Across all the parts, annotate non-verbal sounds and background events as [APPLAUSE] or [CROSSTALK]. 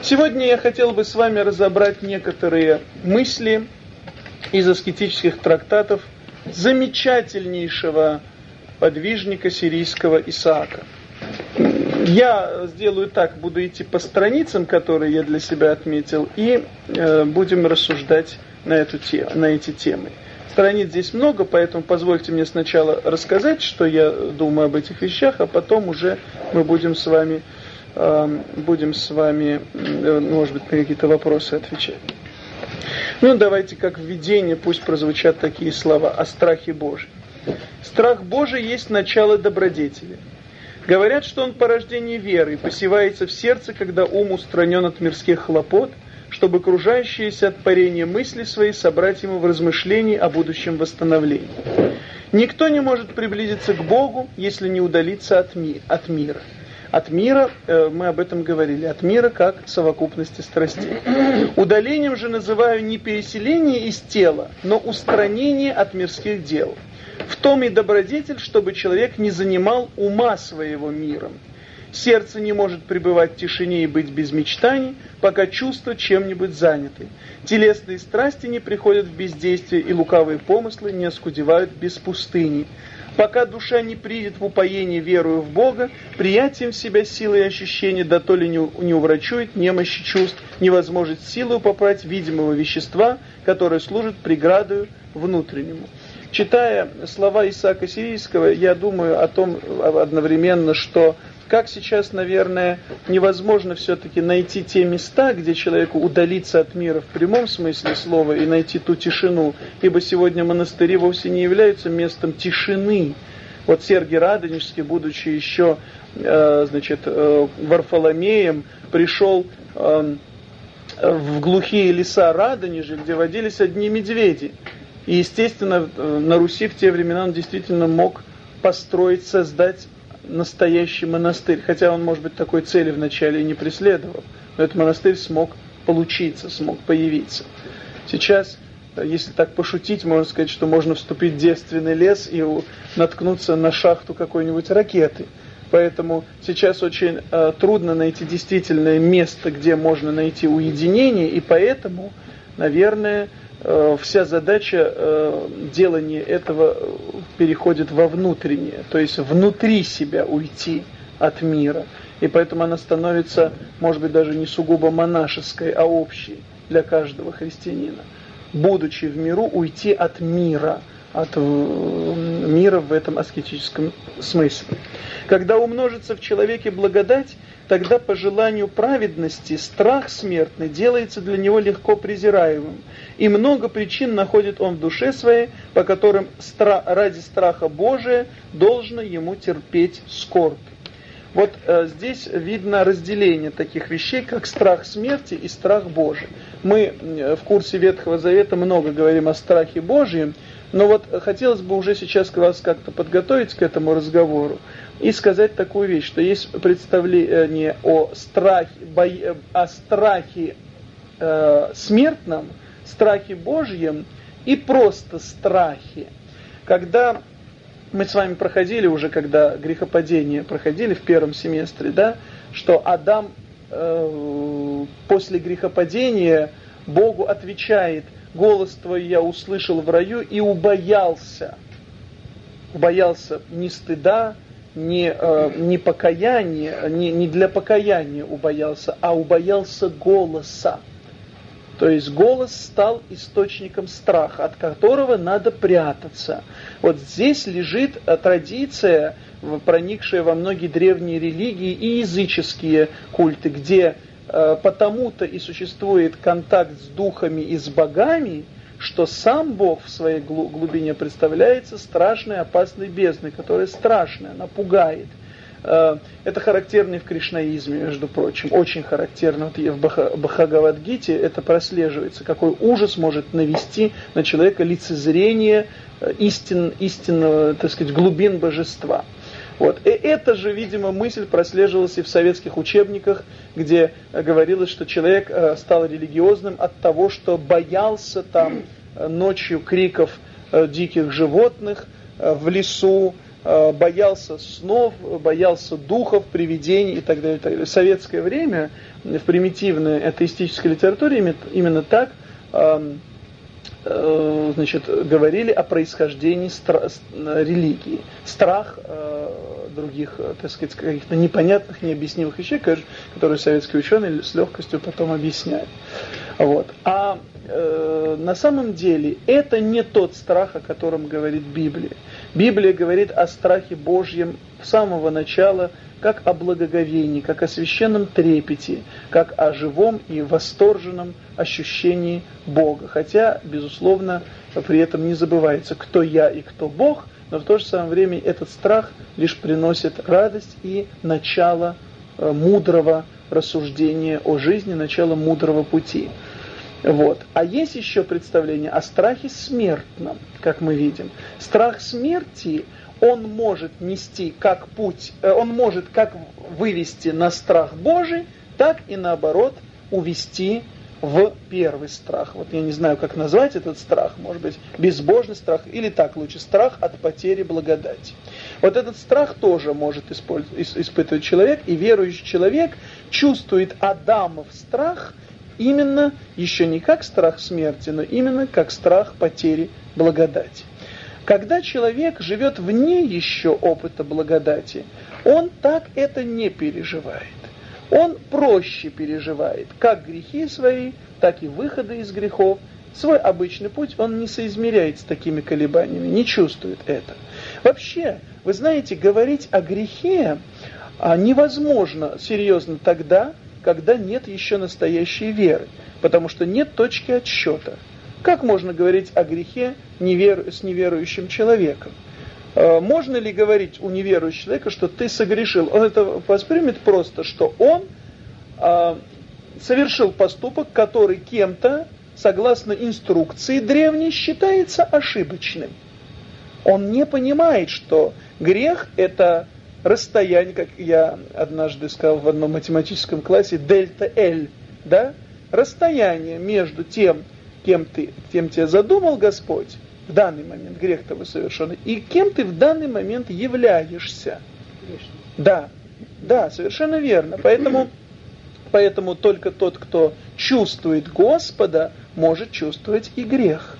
Сегодня я хотел бы с вами разобрать некоторые мысли из аскетических трактатов замечательнейшего подвижника сирийского Исаака. Я сделаю так, буду идти по страницам, которые я для себя отметил, и э, будем рассуждать на, эту тему, на эти темы. Страниц здесь много, поэтому позвольте мне сначала рассказать, что я думаю об этих вещах, а потом уже мы будем с вами, будем с вами, э, может быть, на какие-то вопросы отвечать. Ну, давайте как введение, пусть прозвучат такие слова о страхе Божьем. Страх Божий есть начало добродетели. Говорят, что он порождение веры, посевается в сердце, когда ум устранен от мирских хлопот, чтобы окружающиеся от парения мысли свои собрать ему в размышлении о будущем восстановлении. Никто не может приблизиться к Богу, если не удалиться от, ми от мира. От мира, э, мы об этом говорили, от мира как совокупности страстей. Удалением же называю не переселение из тела, но устранение от мирских дел. В том и добродетель, чтобы человек не занимал ума своего миром. Сердце не может пребывать в тишине и быть без мечтаний, пока чувства чем-нибудь заняты. Телесные страсти не приходят в бездействие, и лукавые помыслы не оскудевают без пустыни. Пока душа не придет в упоение верою в Бога, приятием себя силы и ощущения, да то ли не, не уврачует немощи чувств, невозможность силой попрать видимого вещества, которое служит преградою внутреннему. Читая слова Исаака Сирийского, я думаю о том одновременно, что как сейчас, наверное, невозможно все-таки найти те места, где человеку удалиться от мира в прямом смысле слова и найти ту тишину, ибо сегодня монастыри вовсе не являются местом тишины. Вот Сергий Радонежский, будучи еще э, значит, э, Варфоломеем, пришел э, в глухие леса Радонежи, где водились одни медведи. И, естественно, на Руси в те времена он действительно мог построить, создать настоящий монастырь, хотя он, может быть, такой цели вначале и не преследовал, но этот монастырь смог получиться, смог появиться. Сейчас, если так пошутить, можно сказать, что можно вступить в девственный лес и наткнуться на шахту какой-нибудь ракеты. Поэтому сейчас очень э, трудно найти действительное место, где можно найти уединение, и поэтому, наверное, Э, вся задача э, делания этого переходит во внутреннее, то есть внутри себя уйти от мира. И поэтому она становится, может быть, даже не сугубо монашеской, а общей для каждого христианина. Будучи в миру, уйти от мира – от э, мира в этом аскетическом смысле. Когда умножится в человеке благодать, тогда по желанию праведности страх смертный делается для него легко презираемым. И много причин находит он в душе своей, по которым стра ради страха Божия должно ему терпеть скорбь. Вот э, здесь видно разделение таких вещей, как страх смерти и страх Божий. Мы э, в курсе Ветхого Завета много говорим о страхе Божьем, но вот хотелось бы уже сейчас вас как-то подготовить к этому разговору и сказать такую вещь, что есть представление о страхе, бо... о страхе э, смертном, страхе Божьем и просто страхе. Когда мы с вами проходили уже, когда грехопадение проходили в первом семестре, да, что Адам э, после грехопадения Богу отвечает – голос твой я услышал в раю и убоялся. Убоялся не стыда, не, э, не покаяния, не, не для покаяния убоялся, а убоялся голоса. То есть голос стал источником страха, от которого надо прятаться. Вот здесь лежит э, традиция, проникшая во многие древние религии и языческие культы, где Э, потому-то и существует контакт с духами и с богами, что сам Бог в своей глубине представляется страшной, опасной бездной, которая страшная, она пугает. Э, это характерно в кришнаизме, между прочим, очень характерно. Вот в Бхагавадгите это прослеживается, какой ужас может навести на человека лицезрение э, истин, истинного, так сказать, глубин божества. Вот. И эта же, видимо, мысль прослеживалась и в советских учебниках, где говорилось, что человек э, стал религиозным от того, что боялся там э, ночью криков э, диких животных в лесу, боялся снов, боялся духов, привидений и так далее. В советское время в примитивной атеистической литературе именно так Э, значит, говорили о происхождении стра- религии. Страх э, других, э, так сказать, каких-то непонятных, необъяснимых вещей, которые советские ученые с легкостью потом объясняют. Вот. А э, на самом деле это не тот страх, о котором говорит Библия. Библия говорит о страхе Божьем с самого начала как о благоговении, как о священном трепете, как о живом и восторженном ощущении Бога. Хотя, безусловно, при этом не забывается, кто я и кто Бог, но в то же самое время этот страх лишь приносит радость и начало э, мудрого рассуждения о жизни, начало мудрого пути. Вот. А есть еще представление о страхе смертном, как мы видим. Страх смерти – он может нести как путь, э, он может как вывести на страх Божий, так и наоборот увести в первый страх. Вот я не знаю, как назвать этот страх, может быть, безбожный страх, или так лучше, страх от потери благодати. Вот этот страх тоже может испытывать человек, и верующий человек чувствует Адамов страх именно еще не как страх смерти, но именно как страх потери благодати. Когда человек живет вне еще опыта благодати, он так это не переживает. Он проще переживает как грехи свои, так и выходы из грехов. Свой обычный путь он не соизмеряет с такими колебаниями, не чувствует это. Вообще, вы знаете, говорить о грехе а, невозможно серьезно тогда, когда нет еще настоящей веры, потому что нет точки отсчета. Как можно говорить о грехе невер... с неверующим человеком? Э, можно ли говорить у неверующего человека, что ты согрешил? Он это воспримет просто, что он э, совершил поступок, который кем-то, согласно инструкции древней, считается ошибочным. Он не понимает, что грех это расстояние, как я однажды сказал в одном математическом классе, дельта L, да? Расстояние между тем, кем ты, кем тебя задумал Господь, в данный момент грех того совершенный, и кем ты в данный момент являешься. Да, да, совершенно верно. Поэтому, поэтому только тот, кто чувствует Господа, может чувствовать и грех.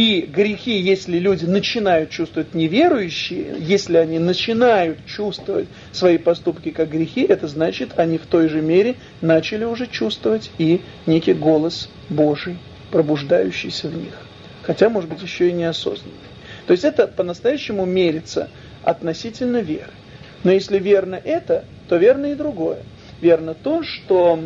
И грехи, если люди начинают чувствовать неверующие, если они начинают чувствовать свои поступки как грехи, это значит, они в той же мере начали уже чувствовать и некий голос Божий, пробуждающийся в них. Хотя, может быть, еще и неосознанный. То есть это по-настоящему мерится относительно веры. Но если верно это, то верно и другое. Верно то, что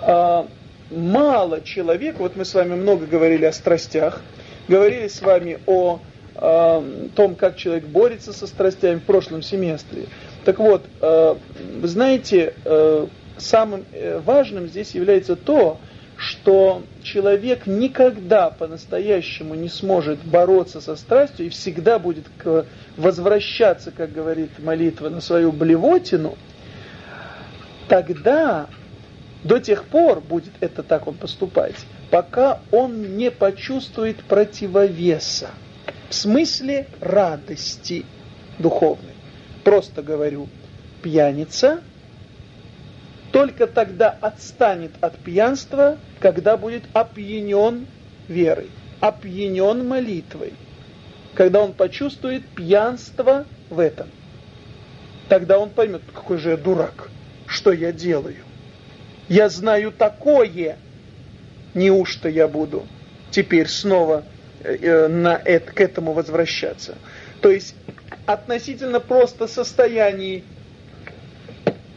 э, мало человек, вот мы с вами много говорили о страстях, говорили с вами о э, том, как человек борется со страстями в прошлом семестре. Так вот, э, вы знаете, э, самым э, важным здесь является то, что человек никогда по-настоящему не сможет бороться со страстью и всегда будет возвращаться, как говорит молитва, на свою блевотину, тогда до тех пор будет это так он поступать, пока он не почувствует противовеса. В смысле радости духовной. Просто говорю, пьяница только тогда отстанет от пьянства, когда будет опьянен верой, опьянен молитвой. Когда он почувствует пьянство в этом. Тогда он поймет, какой же я дурак, что я делаю. Я знаю такое, неужто я буду теперь снова э, э, на это, к этому возвращаться. То есть относительно просто состояний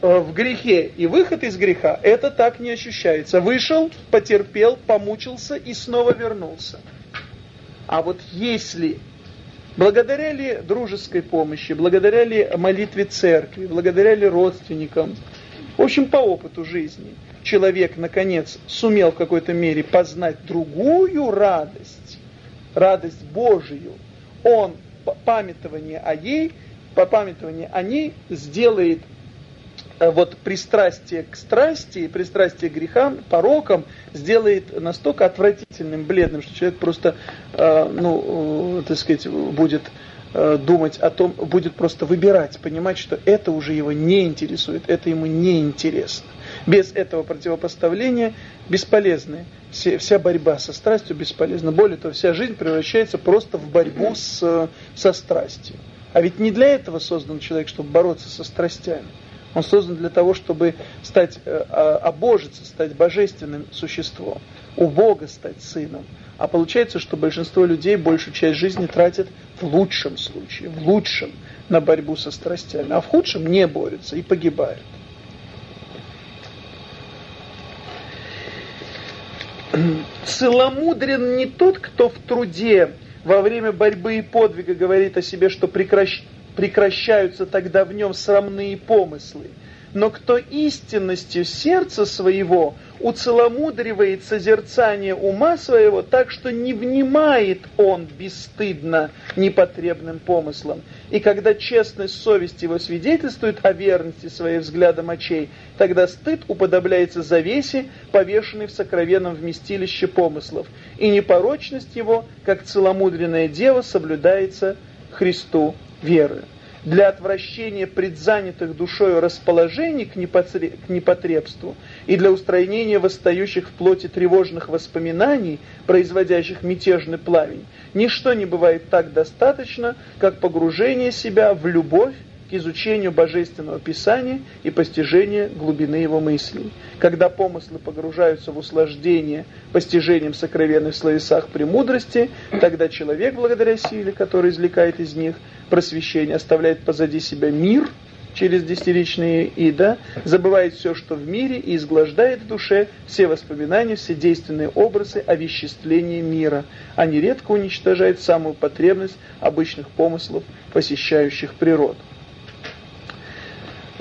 э, в грехе и выход из греха, это так не ощущается. Вышел, потерпел, помучился и снова вернулся. А вот если благодаря ли дружеской помощи, благодаря ли молитве церкви, благодаря ли родственникам, в общем, по опыту жизни, человек, наконец, сумел в какой-то мере познать другую радость, радость Божию, он памятование о ней, по памятованию о ней сделает э, вот пристрастие к страсти, пристрастие к грехам, порокам сделает настолько отвратительным, бледным, что человек просто, э, ну, э, так сказать, будет думать о том, будет просто выбирать, понимать, что это уже его не интересует, это ему не интересно. Без этого противопоставления бесполезны. Вся борьба со страстью бесполезна. Более того, вся жизнь превращается просто в борьбу с, со страстью. А ведь не для этого создан человек, чтобы бороться со страстями. Он создан для того, чтобы стать, э, а, обожиться, стать божественным существом, у Бога стать сыном. А получается, что большинство людей большую часть жизни тратят в лучшем случае, в лучшем, на борьбу со страстями, а в худшем не борются и погибают. [CLEARS THROAT] Целомудрен не тот, кто в труде во время борьбы и подвига говорит о себе, что прекращ... прекращаются тогда в нем срамные помыслы, но кто истинностью сердца своего уцеломудривает созерцание ума своего так, что не внимает он бесстыдно непотребным помыслам. И когда честность совести его свидетельствует о верности своим взглядам очей, тогда стыд уподобляется завесе, повешенной в сокровенном вместилище помыслов, и непорочность его, как целомудренная дева, соблюдается Христу верою для отвращения предзанятых душою расположений к, непотребству и для устранения восстающих в плоти тревожных воспоминаний, производящих мятежный пламень, ничто не бывает так достаточно, как погружение себя в любовь к изучению Божественного Писания и постижение глубины его мыслей. Когда помыслы погружаются в услаждение постижением сокровенных словесах премудрости, тогда человек, благодаря силе, которая извлекает из них просвещение, оставляет позади себя мир через десятиричные ида, забывает все, что в мире, и изглаждает в душе все воспоминания, все действенные образы овеществления мира, а нередко уничтожает самую потребность обычных помыслов, посещающих природу.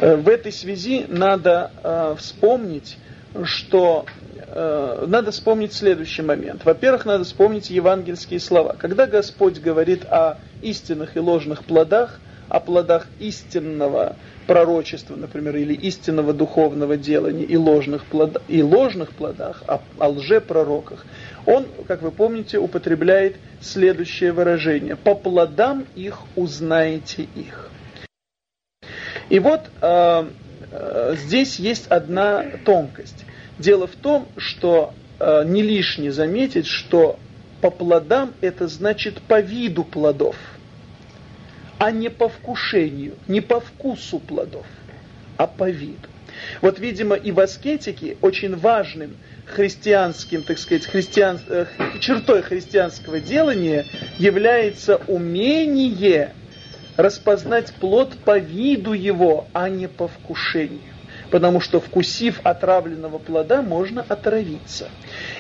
Э, в этой связи надо э, вспомнить, что э, надо вспомнить следующий момент. Во-первых, надо вспомнить евангельские слова. Когда Господь говорит о истинных и ложных плодах, о плодах истинного пророчества, например, или истинного духовного делания и ложных, плод, и ложных плодах, о, о лжепророках, он, как вы помните, употребляет следующее выражение. «По плодам их узнаете их». И вот э, э, здесь есть одна тонкость. Дело в том, что э, не лишне заметить, что по плодам это значит по виду плодов, а не по вкушению, не по вкусу плодов, а по виду. Вот, видимо, и в аскетике очень важным христианским, так сказать, христиан, чертой христианского делания является умение распознать плод по виду его, а не по вкушению. Потому что вкусив отравленного плода, можно отравиться.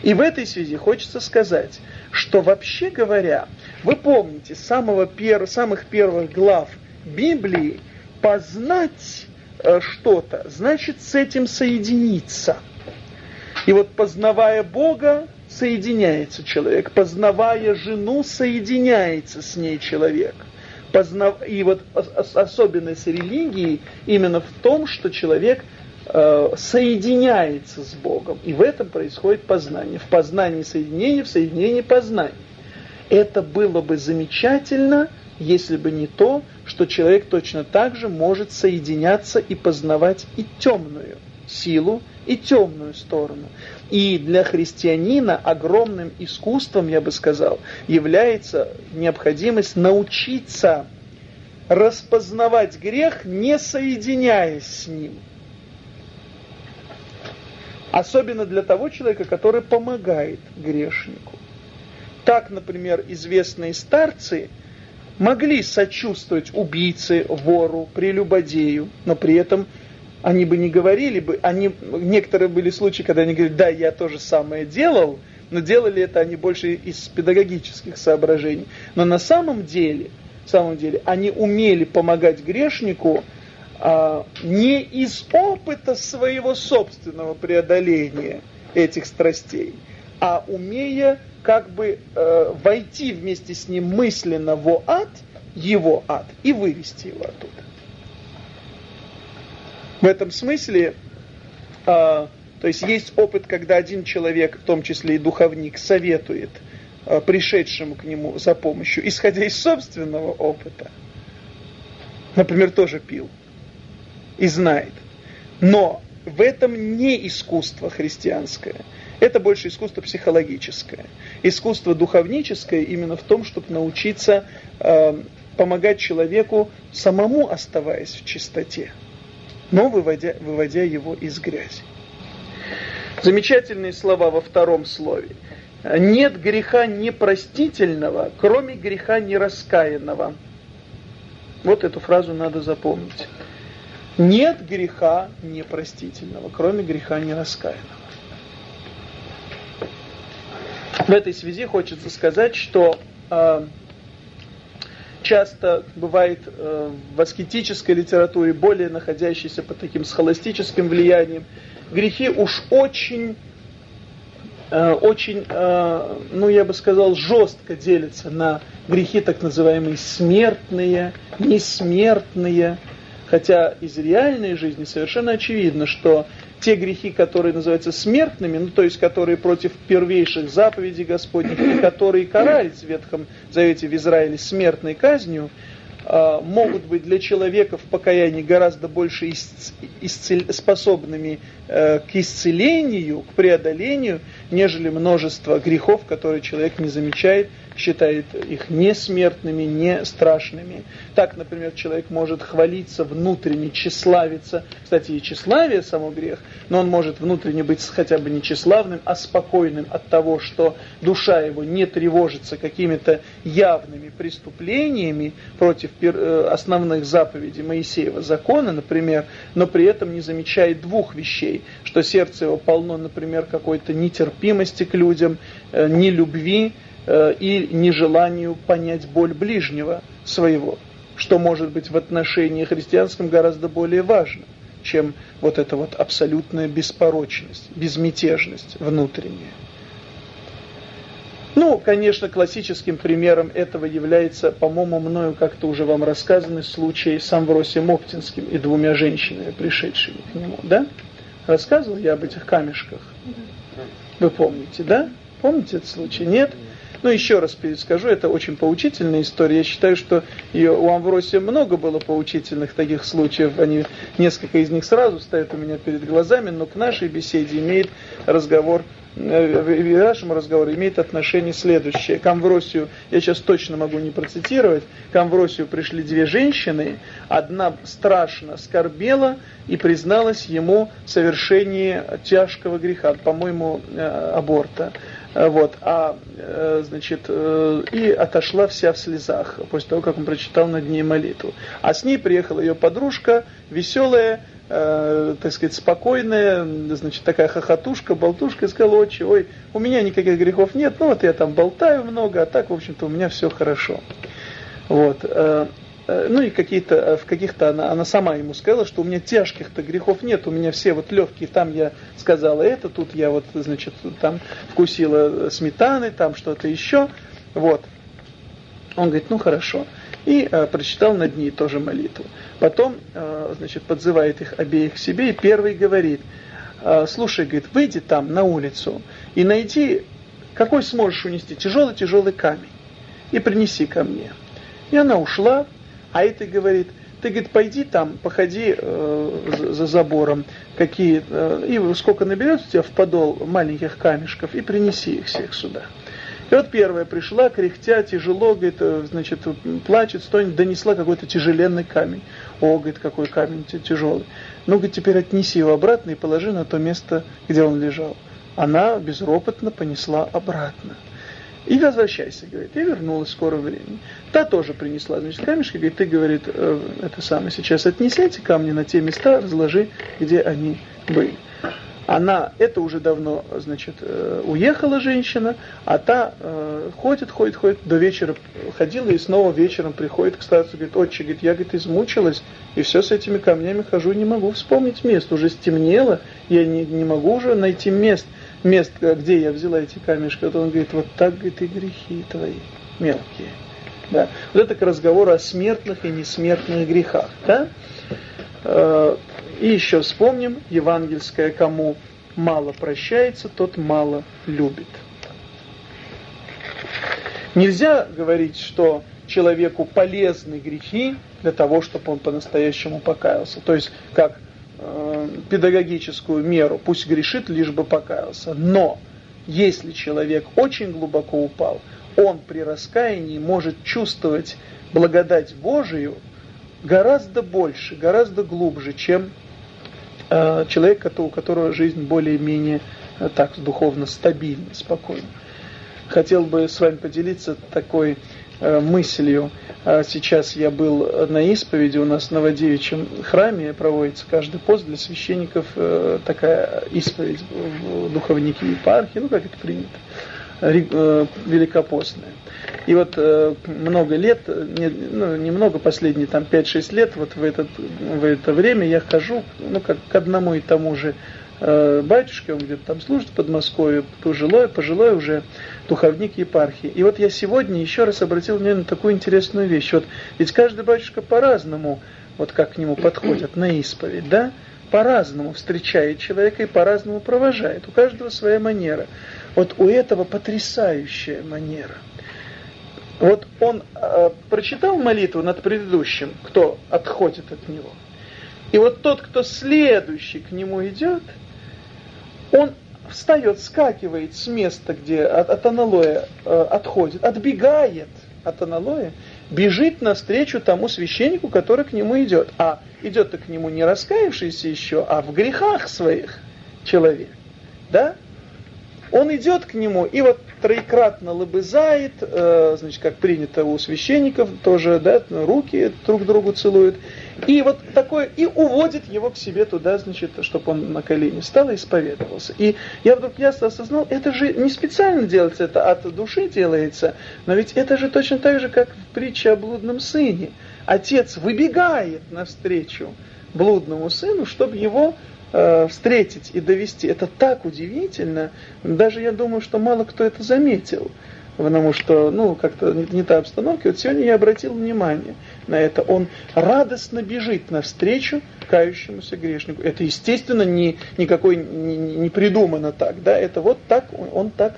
И в этой связи хочется сказать, что вообще говоря, вы помните, самого пер, самых первых глав Библии, познать э, что-то, значит с этим соединиться. И вот познавая Бога, соединяется человек, познавая жену, соединяется с ней человек – познав... И вот особенность религии именно в том, что человек э, соединяется с Богом. И в этом происходит познание. В познании соединения, в соединении познания. Это было бы замечательно, если бы не то, что человек точно так же может соединяться и познавать и темную силу, и темную сторону. И для христианина огромным искусством, я бы сказал, является необходимость научиться распознавать грех, не соединяясь с ним. Особенно для того человека, который помогает грешнику. Так, например, известные старцы могли сочувствовать убийце, вору, прелюбодею, но при этом они бы не говорили бы, они, некоторые были случаи, когда они говорили, да, я то же самое делал, но делали это они больше из педагогических соображений. Но на самом деле, самом деле, они умели помогать грешнику а, не из опыта своего собственного преодоления этих страстей, а умея как бы э, войти вместе с ним мысленно в ад, его ад, и вывести его оттуда. В этом смысле, э, то есть есть опыт, когда один человек, в том числе и духовник, советует э, пришедшему к нему за помощью, исходя из собственного опыта. Например, тоже пил и знает. Но в этом не искусство христианское. Это больше искусство психологическое. Искусство духовническое именно в том, чтобы научиться э, помогать человеку самому оставаясь в чистоте, но выводя, выводя его из грязи. Замечательные слова во втором слове. Нет греха непростительного, кроме греха нераскаянного. Вот эту фразу надо запомнить. Нет греха непростительного, кроме греха нераскаянного. В этой связи хочется сказать, что э, часто бывает э, в аскетической литературе, более находящейся под таким схоластическим влиянием, грехи уж очень, э, очень, э, ну я бы сказал, жестко делятся на грехи так называемые смертные, несмертные, хотя из реальной жизни совершенно очевидно, что те грехи, которые называются смертными, ну то есть которые против первейших заповедей Господних, и которые карались в Ветхом Завете в Израиле смертной казнью, а, могут быть для человека в покаянии гораздо больше исцел... способными э, к исцелению, к преодолению, нежели множество грехов, которые человек не замечает считает их не смертными, не страшными. Так, например, человек может хвалиться внутренне, тщеславиться. Кстати, и тщеславие само грех, но он может внутренне быть хотя бы не тщеславным, а спокойным от того, что душа его не тревожится какими-то явными преступлениями против э, основных заповедей Моисеева закона, например, но при этом не замечает двух вещей, что сердце его полно, например, какой-то нетерпимости к людям, э, нелюбви, и нежеланию понять боль ближнего своего, что может быть в отношении христианском гораздо более важно, чем вот эта вот абсолютная беспорочность, безмятежность внутренняя. Ну, конечно, классическим примером этого является, по-моему, мною как-то уже вам рассказанный случай с Амвросием Оптинским и двумя женщинами, пришедшими к нему, да? Рассказывал я об этих камешках? Вы помните, да? Помните этот случай? Нет? Ну, еще раз перескажу, это очень поучительная история. Я считаю, что и у Амвросия много было поучительных таких случаев. Они, несколько из них сразу стоят у меня перед глазами, но к нашей беседе имеет разговор э, в нашему разговору имеет отношение следующее. К Амвросию, я сейчас точно могу не процитировать, к Амвросию пришли две женщины, одна страшно скорбела и призналась ему в совершении тяжкого греха, по-моему, э, аборта. Э, вот, а, э, значит, э, и отошла вся в слезах, после того, как он прочитал над ней молитву. А с ней приехала ее подружка, веселая, э, так сказать, спокойная, значит, такая хохотушка, болтушка, и сказала, отче, ой, у меня никаких грехов нет, ну вот я там болтаю много, а так, в общем-то, у меня все хорошо. Вот. Э, ну и какие-то, э, в каких-то она, она сама ему сказала, что у меня тяжких-то грехов нет, у меня все вот легкие, там я сказала это, тут я вот, значит, там вкусила сметаны, там что-то еще, вот. Он говорит, ну хорошо. И э, прочитал над ней тоже молитву. Потом, э, значит, подзывает их обеих к себе, и первый говорит, э, слушай, говорит, выйди там на улицу и найди, какой сможешь унести, тяжелый-тяжелый камень, и принеси ко мне. И она ушла, а это говорит, ты, говорит, пойди там, походи э, за, за забором, какие, э, и сколько наберется у тебя в подол маленьких камешков, и принеси их всех сюда. И вот первая пришла, кряхтя, тяжело, говорит, э, значит, плачет, стонет, донесла какой-то тяжеленный камень. О, говорит, какой камень тяжелый. Ну, говорит, теперь отнеси его обратно и положи на то место, где он лежал. Она безропотно понесла обратно. И возвращайся, говорит. И вернулась в скором времени. Та тоже принесла, значит, камешки, говорит, ты, говорит, э, это самое, сейчас отнеси эти камни на те места, разложи, где они были. Она, это уже давно, значит, э, уехала женщина, а та э, ходит, ходит, ходит, до вечера ходила и снова вечером приходит к старцу, говорит, отче, говорит, я, говорит, измучилась, и все с этими камнями хожу, не могу вспомнить мест, уже стемнело, я не, не могу уже найти мест мест, где я взяла эти камешки, вот он говорит, вот так, говорит, и грехи твои мелкие. Да? Вот это к разговору о смертных и несмертных грехах. Да? Э, и еще вспомним, евангельское, кому мало прощается, тот мало любит. Нельзя говорить, что человеку полезны грехи для того, чтобы он по-настоящему покаялся. То есть, как педагогическую меру, пусть грешит, лишь бы покаялся. Но если человек очень глубоко упал, он при раскаянии может чувствовать благодать Божию гораздо больше, гораздо глубже, чем э, человек, у которого жизнь более-менее э, так духовно стабильна, спокойна. Хотел бы с вами поделиться такой э, мыслью. А сейчас я был на исповеди, у нас в Новодевичьем храме проводится каждый пост для священников, э, такая исповедь в духовники епархии, ну как это принято, э, великопостная. И вот э, много лет, не, ну, немного, последние там 5-6 лет, вот в, этот, в это время я хожу, ну, как к одному и тому же э, батюшке, он где-то там служит в Подмосковье, пожилой, пожилой уже духовник епархии. И вот я сегодня еще раз обратил внимание на такую интересную вещь. Вот, ведь каждый батюшка по-разному, вот как к нему подходят на исповедь, да? По-разному встречает человека и по-разному провожает. У каждого своя манера. Вот у этого потрясающая манера. Вот он э, прочитал молитву над предыдущим, кто отходит от него. И вот тот, кто следующий к нему идет, он встает, скакивает с места, где от, от аналоя э, отходит, отбегает от аналоя, бежит навстречу тому священнику, который к нему идет. А идет-то к нему не раскаявшийся еще, а в грехах своих человек. Да? Он идет к нему и вот троекратно лобызает, э, значит, как принято у священников, тоже, да, руки друг другу целуют. И вот такое, и уводит его к себе туда, значит, чтобы он на колени стал и исповедовался. И я вдруг ясно осознал, это же не специально делается, это от души делается, но ведь это же точно так же, как в притче о блудном сыне. Отец выбегает навстречу блудному сыну, чтобы его Э, встретить и довести. Это так удивительно. Даже я думаю, что мало кто это заметил. Потому что, ну, как-то не, не та обстановка. Вот сегодня я обратил внимание на это. Он радостно бежит навстречу кающемуся грешнику. Это, естественно, не, никакой, не, не придумано так. Да? Это вот так, он, он так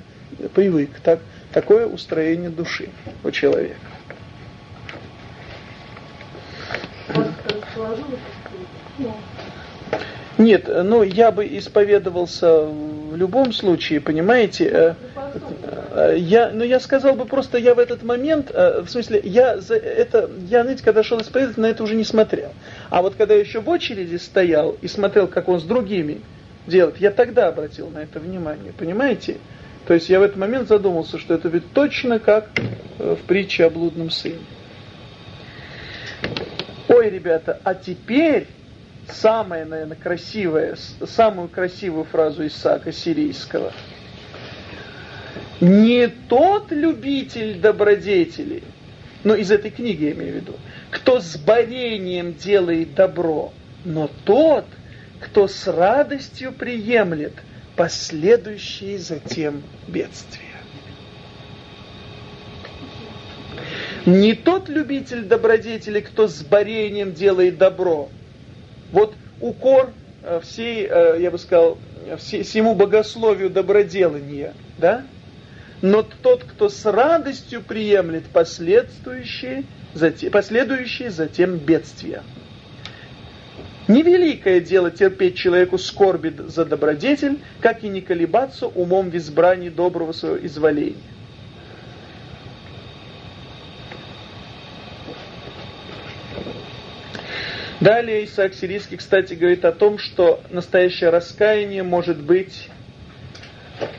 привык. Так, такое устроение души у человека. Нет, ну я бы исповедовался в любом случае, понимаете? Э, э, я, ну я сказал бы просто, я в этот момент, э, в смысле, я за это, я, знаете, когда шел исповедовать, на это уже не смотрел. А вот когда я еще в очереди стоял и смотрел, как он с другими делает, я тогда обратил на это внимание, понимаете? То есть я в этот момент задумался, что это ведь точно как в притче о блудном сыне. Ой, ребята, а теперь самое, наверное, красивое, самую красивую фразу Исаака Сирийского. Не тот любитель добродетели, но из этой книги я имею в виду, кто с борением делает добро, но тот, кто с радостью приемлет последующие затем бедствия. Не тот любитель добродетели, кто с борением делает добро, вот укор э, всей, э, я бы сказал, всему богословию доброделания, да? Но тот, кто с радостью приемлет последующие, затем, последующие затем бедствия. Невеликое дело терпеть человеку скорби за добродетель, как и не колебаться умом в избрании доброго своего изволения. Далее Исаак Сирийский, кстати, говорит о том, что настоящее раскаяние может быть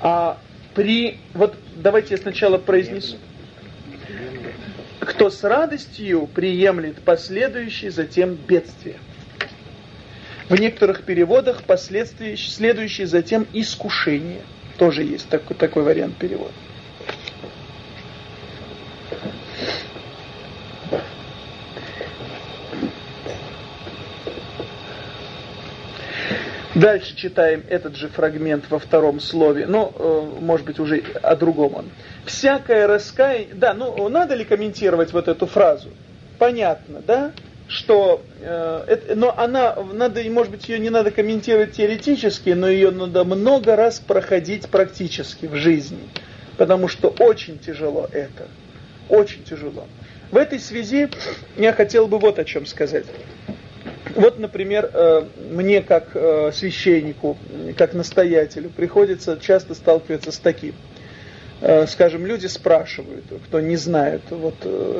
а, при... Вот давайте я сначала произнесу. Кто с радостью приемлет последующие затем бедствия. В некоторых переводах последствия, следующие затем искушение. Тоже есть такой, такой вариант перевода. Дальше читаем этот же фрагмент во втором слове, но, э, может быть, уже о другом он. Всякое раскаяние... Да, ну, надо ли комментировать вот эту фразу? Понятно, да? Что, э, это, но она, надо, может быть, ее не надо комментировать теоретически, но ее надо много раз проходить практически в жизни. Потому что очень тяжело это. Очень тяжело. В этой связи я хотел бы вот о чем сказать. Вот, например, э, мне как э, священнику, как настоятелю приходится часто сталкиваться с таким. Э, скажем, люди спрашивают, кто не знает вот,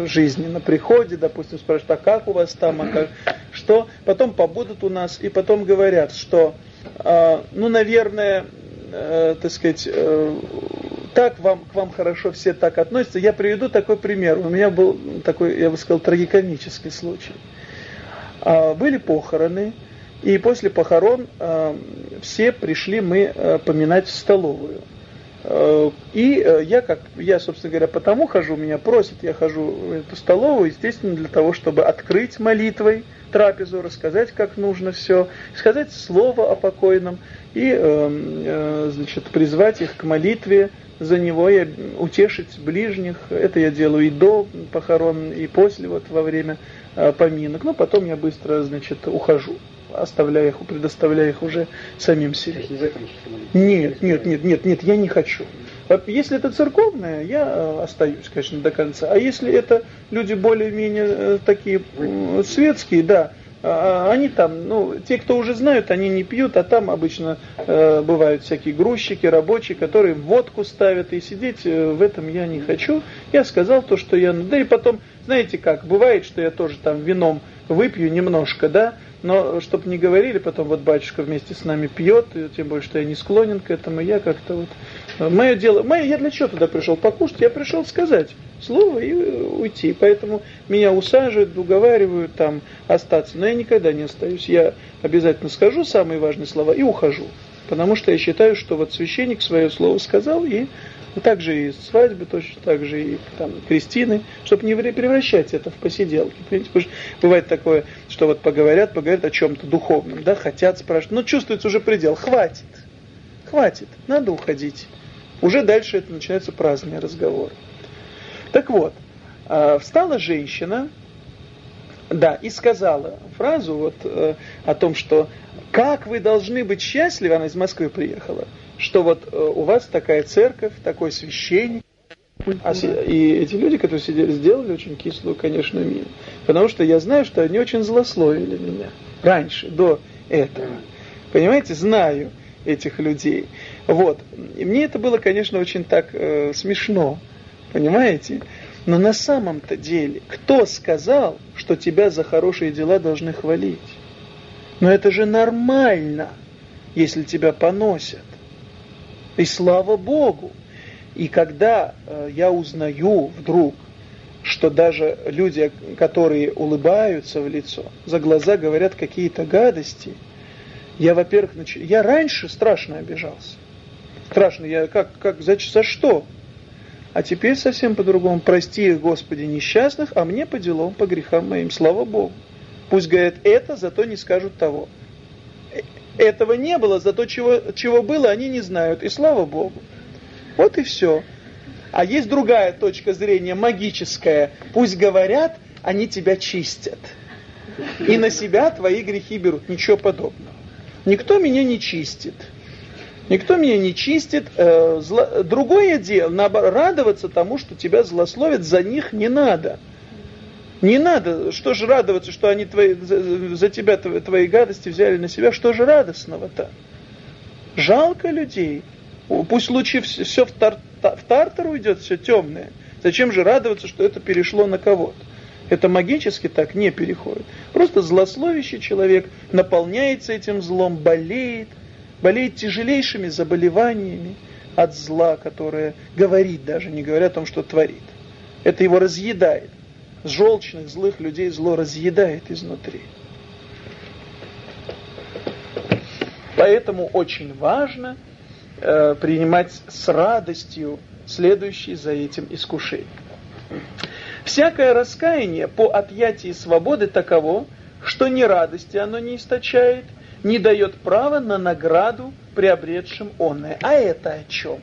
жизни на приходе, допустим, спрашивают, а как у вас там, а как, что, потом побудут у нас, и потом говорят, что, ну, наверное, так сказать, так вам, к вам хорошо все так относятся. Я приведу такой пример. У меня был такой, я бы сказал, трагикомический случай. А, были похороны, и после похорон а, все пришли мы а, поминать в столовую. И я, как я, собственно говоря, потому хожу, меня просят, я хожу в эту столовую, естественно, для того, чтобы открыть молитвой трапезу, рассказать, как нужно все, сказать слово о покойном и, значит, призвать их к молитве за него, и утешить ближних. Это я делаю и до похорон, и после, вот во время Э, поминок. Но потом я быстро, значит, ухожу, оставляя их, предоставляя их уже самим себе. Нет, нет, нет, нет, нет, я не хочу. Если это церковное, я э, остаюсь, конечно, до конца. А если это люди более-менее э, такие светские, да, а, а они там, ну, те, кто уже знают, они не пьют, а там обычно э, бывают всякие грузчики, рабочие, которые водку ставят, и сидеть в этом я не хочу. Я сказал то, что я... Да и потом знаете как, бывает, что я тоже там вином выпью немножко, да, но чтобы не говорили, потом вот батюшка вместе с нами пьет, и тем более, что я не склонен к этому, я как-то вот... Мое дело, мое, я для чего туда пришел? Покушать, я пришел сказать слово и уйти. Поэтому меня усаживают, уговаривают там остаться. Но я никогда не остаюсь. Я обязательно скажу самые важные слова и ухожу. Потому что я считаю, что вот священник свое слово сказал, и ну, так же и свадьбы, точно так же и там, крестины, чтобы не превращать это в посиделки. Понимаете? Потому что бывает такое, что вот поговорят, поговорят о чем-то духовном, да, хотят спрашивать, но чувствуется уже предел, хватит, хватит, надо уходить. Уже дальше это начинается праздный разговор. Так вот, а, встала женщина, да, и сказала фразу вот э, о том, что как вы должны быть счастливы, она из Москвы приехала, что вот э, у вас такая церковь, такой священник, а, и эти люди, которые сидели, сделали очень кислую, конечно, мину. Потому что я знаю, что они очень злословили меня раньше, до этого. Понимаете, знаю этих людей. Вот. И мне это было, конечно, очень так э, смешно. Понимаете? Но на самом-то деле, кто сказал, что тебя за хорошие дела должны хвалить? Но это же нормально, если тебя поносят. И слава Богу. И когда э, я узнаю вдруг, что даже люди, которые улыбаются в лицо, за глаза говорят какие-то гадости, я, во-первых, нач... я раньше страшно обижался. Страшно, я как, как, за, за что? А теперь совсем по-другому. Прости их, Господи, несчастных, а мне по делам, по грехам моим. Слава Богу. Пусть говорят это, зато не скажут того этого не было, зато чего, чего было, они не знают. И слава Богу. Вот и все. А есть другая точка зрения, магическая. Пусть говорят, они тебя чистят. И на себя твои грехи берут. Ничего подобного. Никто меня не чистит. Никто меня не чистит. Э, другое дело, радоваться тому, что тебя злословят, за них не надо. Не надо, что же радоваться, что они твои, за, за тебя твои гадости взяли на себя, что же радостного-то? Жалко людей. Пусть лучше все в, тар, в тартар уйдет, все темное. Зачем же радоваться, что это перешло на кого-то? Это магически так не переходит. Просто злословящий человек наполняется этим злом, болеет, болеет тяжелейшими заболеваниями от зла, которое говорит даже, не говоря о том, что творит. Это его разъедает желчных, злых людей зло разъедает изнутри. Поэтому очень важно э, принимать с радостью следующий за этим искушение. Всякое раскаяние по отъятии свободы таково, что ни радости оно не источает, не дает права на награду приобретшим онное. А это о чем?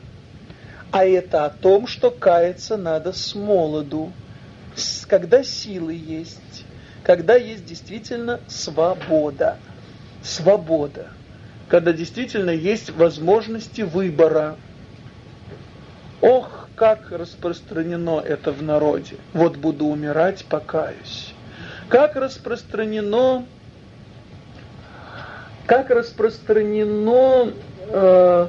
А это о том, что каяться надо с молоду, когда силы есть, когда есть действительно свобода. Свобода. Когда действительно есть возможности выбора. Ох, как распространено это в народе. Вот буду умирать, покаюсь. Как распространено как распространено э,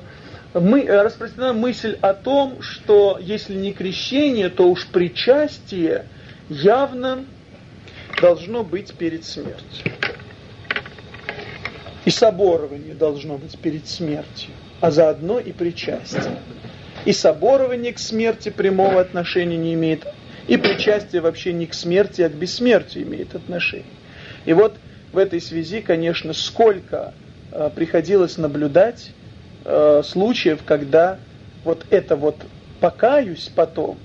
мы, распространена мысль о том, что если не крещение, то уж причастие явно должно быть перед смертью. И соборование должно быть перед смертью, а заодно и причастие. И соборование к смерти прямого отношения не имеет, и причастие вообще не к смерти, а к бессмертию имеет отношение. И вот в этой связи, конечно, сколько э, приходилось наблюдать э, случаев, когда вот это вот покаюсь потом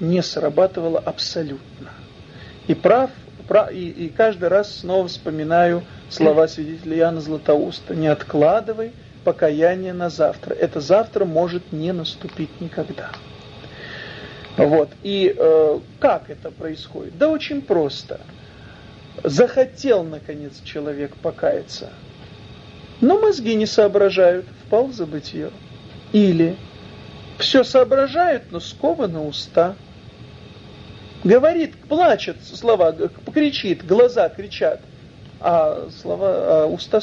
не срабатывало абсолютно. И прав, и, и каждый раз снова вспоминаю слова свидетеля Яна Златоуста. Не откладывай покаяние на завтра. Это завтра может не наступить никогда. Вот. И э, как это происходит? Да очень просто. Захотел, наконец, человек покаяться, но мозги не соображают, впал в забытье. Или все соображают, но скованы уста. Говорит, плачет слова, кричит, глаза кричат, а слова, а уста.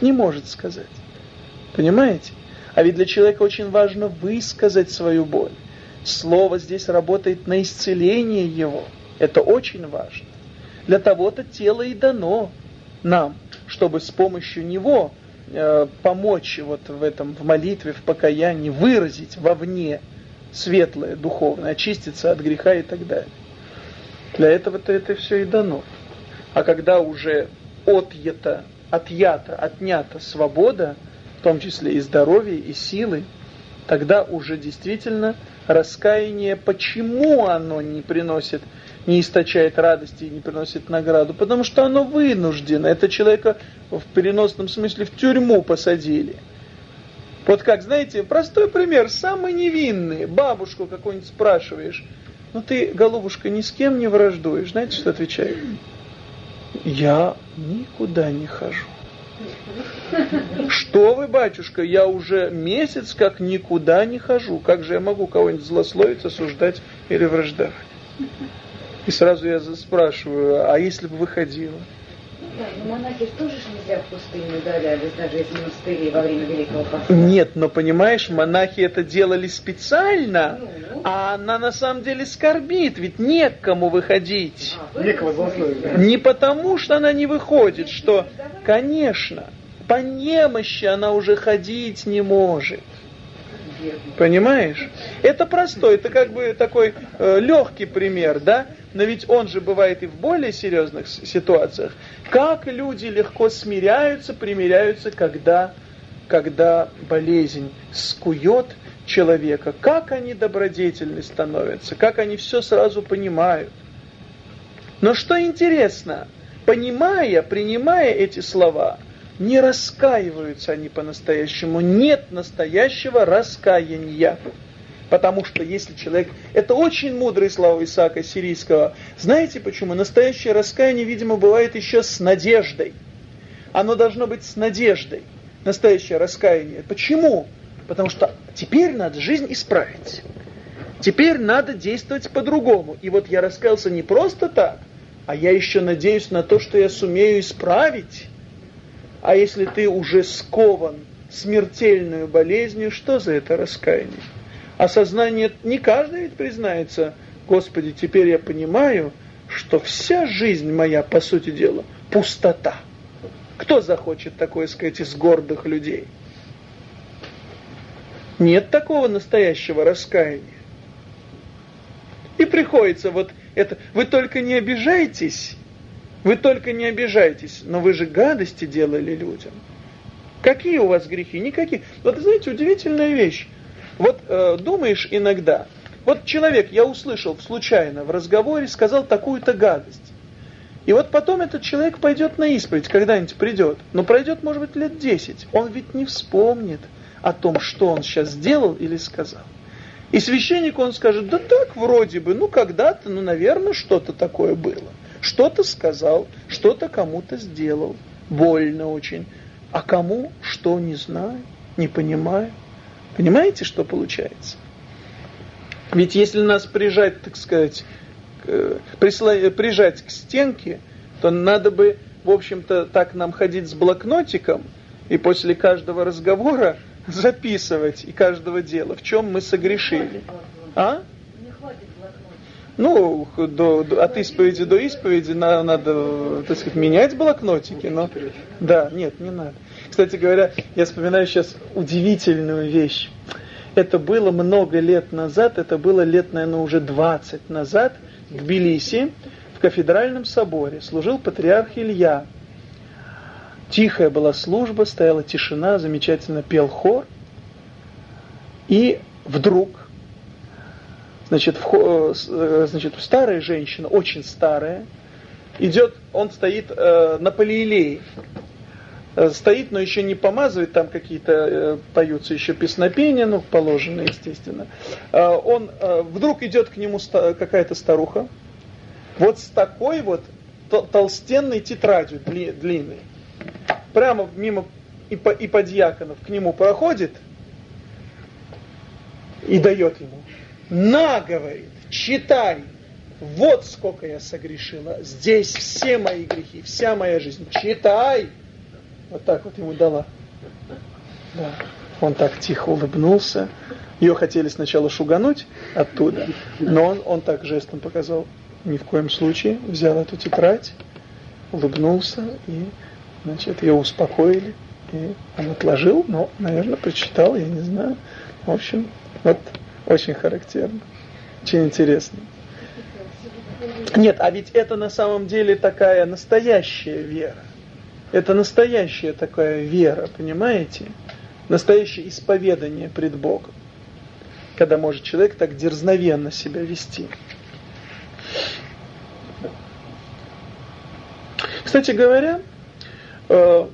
Не может сказать. Понимаете? А ведь для человека очень важно высказать свою боль. Слово здесь работает на исцеление его. Это очень важно. Для того-то тело и дано нам, чтобы с помощью него э, помочь вот в этом, в молитве, в покаянии, выразить вовне светлое, духовное, очиститься от греха и так далее. Для этого-то это все и дано. А когда уже отъята, отъята, отнята свобода, в том числе и здоровье, и силы, тогда уже действительно раскаяние, почему оно не приносит, не источает радости и не приносит награду, потому что оно вынуждено. Это человека в переносном смысле в тюрьму посадили. Вот как, знаете, простой пример, самый невинный. Бабушку какую-нибудь спрашиваешь, ну ты, голубушка, ни с кем не враждуешь. Знаете, что отвечает? Я никуда не хожу. Что вы, батюшка, я уже месяц как никуда не хожу. Как же я могу кого-нибудь злословить, осуждать или враждовать? И сразу я спрашиваю, а если бы выходила? Да, но монахи тоже ж нельзя в пустыне удалялись, даже из монастырей во время Великого Поста. Нет, но понимаешь, монахи это делали специально, ну, а она на самом деле скорбит, ведь не к кому выходить. А, Некого Не потому, что она не выходит, что, конечно, по немощи она уже ходить не может. Понимаешь? Это простой, это как бы такой э, легкий пример, да? Но ведь он же бывает и в более серьезных ситуациях. Как люди легко смиряются, примиряются, когда, когда болезнь скует человека, как они добродетельны становятся, как они все сразу понимают. Но что интересно, понимая, принимая эти слова – не раскаиваются они по-настоящему. Нет настоящего раскаяния. Потому что если человек... Это очень мудрые слова Исаака Сирийского. Знаете почему? Настоящее раскаяние, видимо, бывает еще с надеждой. Оно должно быть с надеждой. Настоящее раскаяние. Почему? Потому что теперь надо жизнь исправить. Теперь надо действовать по-другому. И вот я раскаялся не просто так, а я еще надеюсь на то, что я сумею исправить а если ты уже скован смертельную болезнью, что за это раскаяние? Осознание, не каждый ведь признается, Господи, теперь я понимаю, что вся жизнь моя, по сути дела, пустота. Кто захочет такое сказать из гордых людей? Нет такого настоящего раскаяния. И приходится вот это, вы только не обижайтесь, вы только не обижайтесь, но вы же гадости делали людям. Какие у вас грехи? Никакие. Вот знаете, удивительная вещь. Вот э, думаешь иногда, вот человек, я услышал случайно в разговоре, сказал такую-то гадость. И вот потом этот человек пойдет на исповедь, когда-нибудь придет. Но пройдет, может быть, лет 10. Он ведь не вспомнит о том, что он сейчас сделал или сказал. И священнику он скажет, да так вроде бы, ну когда-то, ну наверное, что-то такое было. Что-то сказал, что-то кому-то сделал. Больно очень. А кому, что, не знаю, не понимаю. Понимаете, что получается? Ведь если нас прижать, так сказать, присла... прижать к стенке, то надо бы в общем-то, так нам ходить с блокнотиком и после каждого разговора [LAUGHS] записывать и каждого дела, в чем мы согрешили. А? Ну, до, до, от исповеди до исповеди надо, надо, так сказать, менять блокнотики, но... Да, нет, не надо. Кстати говоря, я вспоминаю сейчас удивительную вещь. Это было много лет назад, это было лет, наверное, уже 20 назад, в Тбилиси, в кафедральном соборе, служил патриарх Илья. Тихая была служба, стояла тишина, замечательно пел хор. И вдруг Значит, в, э, э, значит, старая женщина, очень старая, идет, он стоит э, на полиэлее, э, стоит, но еще не помазывает, там какие-то э, поются еще песнопения, ну, положено, естественно. Э, он, э, вдруг идет к нему ста, какая-то старуха, вот с такой вот толстенной тетрадью дли, длинной, прямо мимо и, по, и подьяконов к нему проходит и дает ему на, говорит, читай, вот сколько я согрешила, здесь все мои грехи, вся моя жизнь, читай. Вот так вот ему дала. Да. Он так тихо улыбнулся. Ее хотели сначала шугануть оттуда, но он, он так жестом показал, ни в коем случае, взял эту тетрадь, улыбнулся и, значит, ее успокоили. И он отложил, но, наверное, прочитал, я не знаю. В общем, вот очень характерно. Очень интересно. Нет, а ведь это на самом деле такая настоящая вера. Это настоящая такая вера, понимаете? Настоящее исповедание пред Богом. Когда может человек так дерзновенно себя вести. Кстати говоря, э,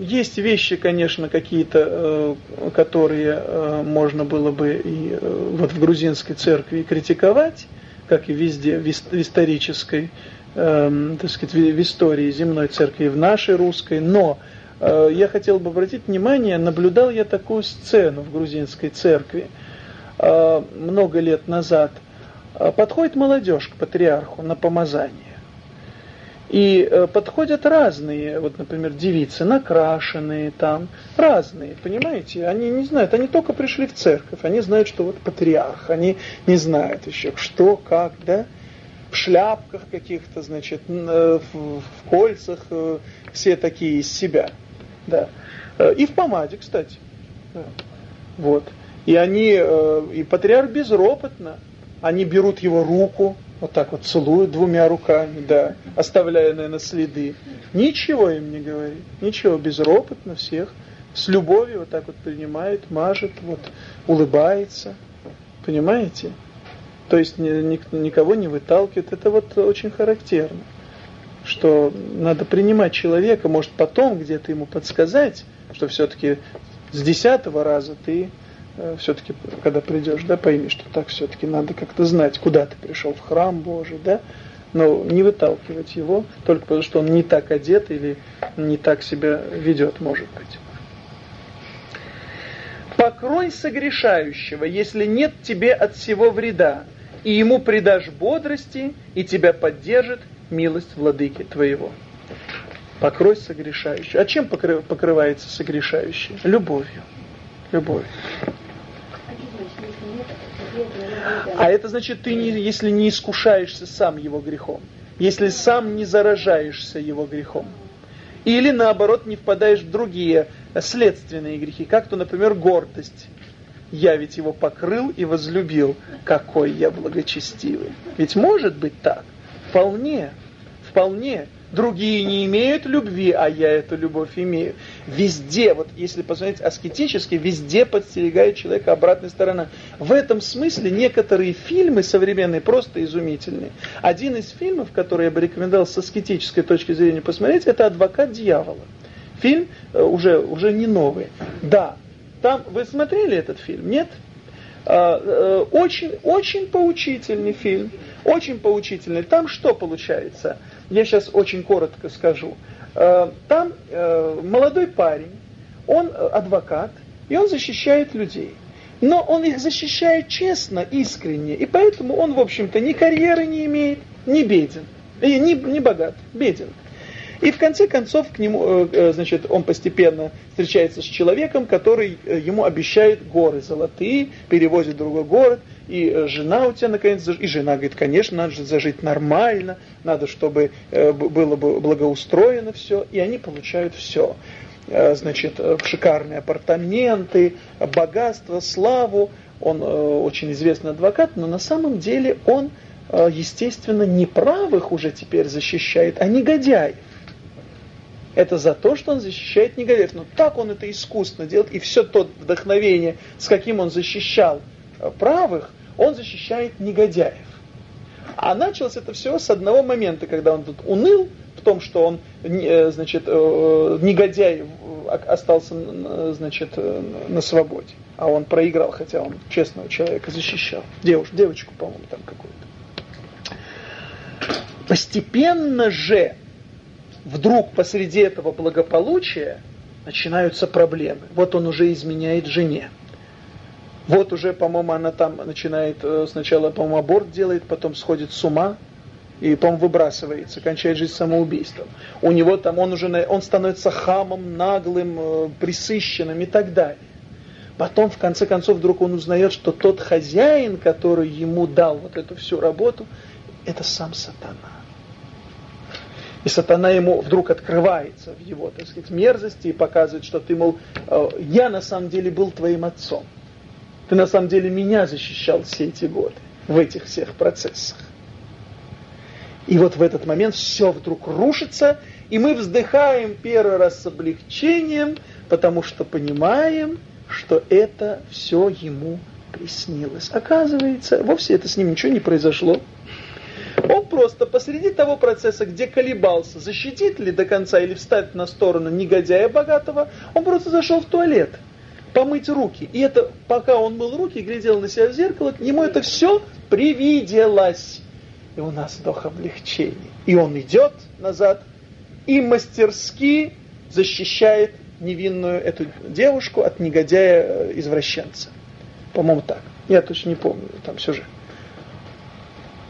есть вещи, конечно, какие-то, э, которые э, можно было бы и э, вот в грузинской церкви критиковать, как и везде, в исторической, эм, так сказать, в истории земной церкви, в нашей русской, но я хотел бы обратить внимание, наблюдал я такую сцену в грузинской церкви много лет назад. Подходит молодежь к патриарху на помазание. И э, подходят разные, вот, например, девицы, накрашенные там, разные, понимаете? Они не знают, они только пришли в церковь, они знают, что вот патриарх, они не знают еще, что, как, да? В шляпках каких-то, значит, э, в, в кольцах, э, все такие из себя, да. И в помаде, кстати. Вот. И они, и патриарх безропотно, они берут его руку, вот так вот целуют двумя руками, да, оставляя, наверное, следы. Ничего им не говорит, ничего, безропотно всех, с любовью вот так вот принимает, мажет, вот, улыбается, понимаете? То есть ни, никого не выталкивает, это вот очень характерно, что надо принимать человека, может потом где-то ему подсказать, что все-таки с десятого раза ты все-таки, когда придешь, да, пойми, что так все-таки надо как-то знать, куда ты пришел, в храм Божий, да, но не выталкивать его, только потому что он не так одет или не так себя ведет, может быть. Покрой согрешающего, если нет тебе от всего вреда, и ему придашь бодрости, и тебя поддержит милость владыки твоего. Покрой согрешающего. А чем покрывается согрешающий? Любовью. Любовью. А это значит, ты, не, если не искушаешься сам его грехом, если сам не заражаешься его грехом, или наоборот не впадаешь в другие следственные грехи, как то, например, гордость. Я ведь его покрыл и возлюбил, какой я благочестивый. Ведь может быть так? Вполне, вполне. Другие не имеют любви, а я эту любовь имею. Везде, вот если посмотреть аскетически, везде подстерегает человека обратная сторона. В этом смысле некоторые фильмы современные просто изумительные. Один из фильмов, который я бы рекомендовал с аскетической точки зрения посмотреть, это «Адвокат дьявола». Фильм э, уже, уже не новый. Да, там, вы смотрели этот фильм? Нет? А, э, очень, очень поучительный фильм. Очень поучительный. Там что получается? Я сейчас очень коротко скажу. Э, там э, молодой парень, он э, адвокат, и он защищает людей. Но он их защищает честно, искренне, и поэтому он, в общем-то, ни карьеры не имеет, ни беден, и не, не богат, беден. И в конце концов к нему, значит, он постепенно встречается с человеком, который ему обещает горы золотые, перевозит в другой город, и жена у тебя наконец, и жена говорит, конечно, надо же зажить нормально, надо, чтобы было бы благоустроено все, и они получают все. Значит, шикарные апартаменты, богатство, славу. Он очень известный адвокат, но на самом деле он, естественно, не правых уже теперь защищает, а негодяев это за то, что он защищает негодяев. Но так он это искусно делает, и все то вдохновение, с каким он защищал э, правых, он защищает негодяев. А началось это все с одного момента, когда он тут уныл в том, что он, э, значит, э, негодяй остался, значит, на свободе. А он проиграл, хотя он честного человека защищал. Девушку, девочку, по-моему, там какую-то. Постепенно же вдруг посреди этого благополучия начинаются проблемы. Вот он уже изменяет жене. Вот уже, по-моему, она там начинает э, сначала, по-моему, аборт делает, потом сходит с ума и, по-моему, выбрасывается, кончает жизнь самоубийством. У него там, он уже, он становится хамом, наглым, э, присыщенным и так далее. Потом, в конце концов, вдруг он узнает, что тот хозяин, который ему дал вот эту всю работу, это сам сатана. И сатана ему вдруг открывается в его, так сказать, мерзости и показывает, что ты, мол, э, я на самом деле был твоим отцом. Ты на самом деле меня защищал все эти годы в этих всех процессах. И вот в этот момент все вдруг рушится, и мы вздыхаем первый раз с облегчением, потому что понимаем, что это все ему приснилось. Оказывается, вовсе это с ним ничего не произошло. Он просто посреди того процесса, где колебался, защитить ли до конца или встать на сторону негодяя богатого, он просто зашел в туалет помыть руки. И это, пока он мыл руки и глядел на себя в зеркало, ему это все привиделось. И у нас вдох облегчения. И он идет назад и мастерски защищает невинную эту девушку от негодяя-извращенца. По-моему, так. Я точно не помню там сюжет.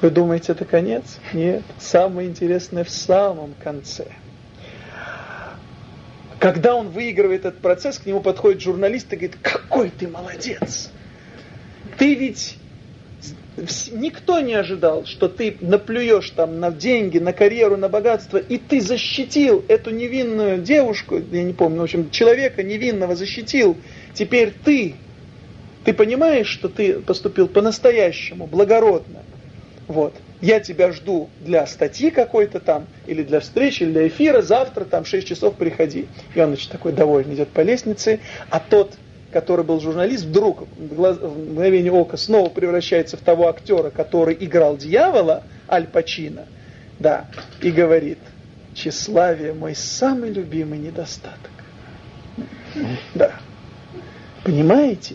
Вы думаете, это конец? Нет. Самое интересное в самом конце. Когда он выигрывает этот процесс, к нему подходит журналист и говорит, какой ты молодец! Ты ведь никто не ожидал, что ты наплюешь там на деньги, на карьеру, на богатство, и ты защитил эту невинную девушку, я не помню, в общем, человека невинного защитил. Теперь ты, ты понимаешь, что ты поступил по-настоящему, благородно. Вот. Я тебя жду для статьи какой-то там, или для встречи, или для эфира, завтра там 6 часов приходи. И он, значит, такой довольный идет по лестнице, а тот, который был журналист, вдруг в мгновение ока снова превращается в того актера, который играл дьявола, Аль Пачино, да, и говорит, тщеславие мой самый любимый недостаток. Да. Понимаете?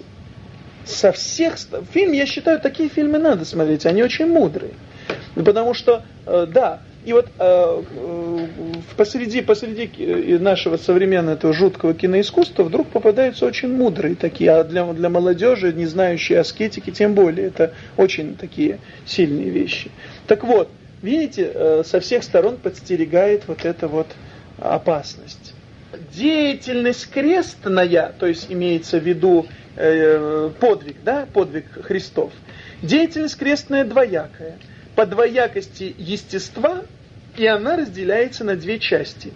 со всех... Фильм, я считаю, такие фильмы надо смотреть, они очень мудрые. Ну, потому что, э, да, и вот э, э, посреди, посреди нашего современного этого жуткого киноискусства вдруг попадаются очень мудрые такие, а для, для молодежи, не знающие аскетики, тем более, это очень такие сильные вещи. Так вот, видите, со всех сторон подстерегает вот эта вот опасность. Деятельность крестная, то есть имеется в виду подвиг, да, подвиг Христов. Деятельность крестная двоякая. По двоякости естества, и она разделяется на две части.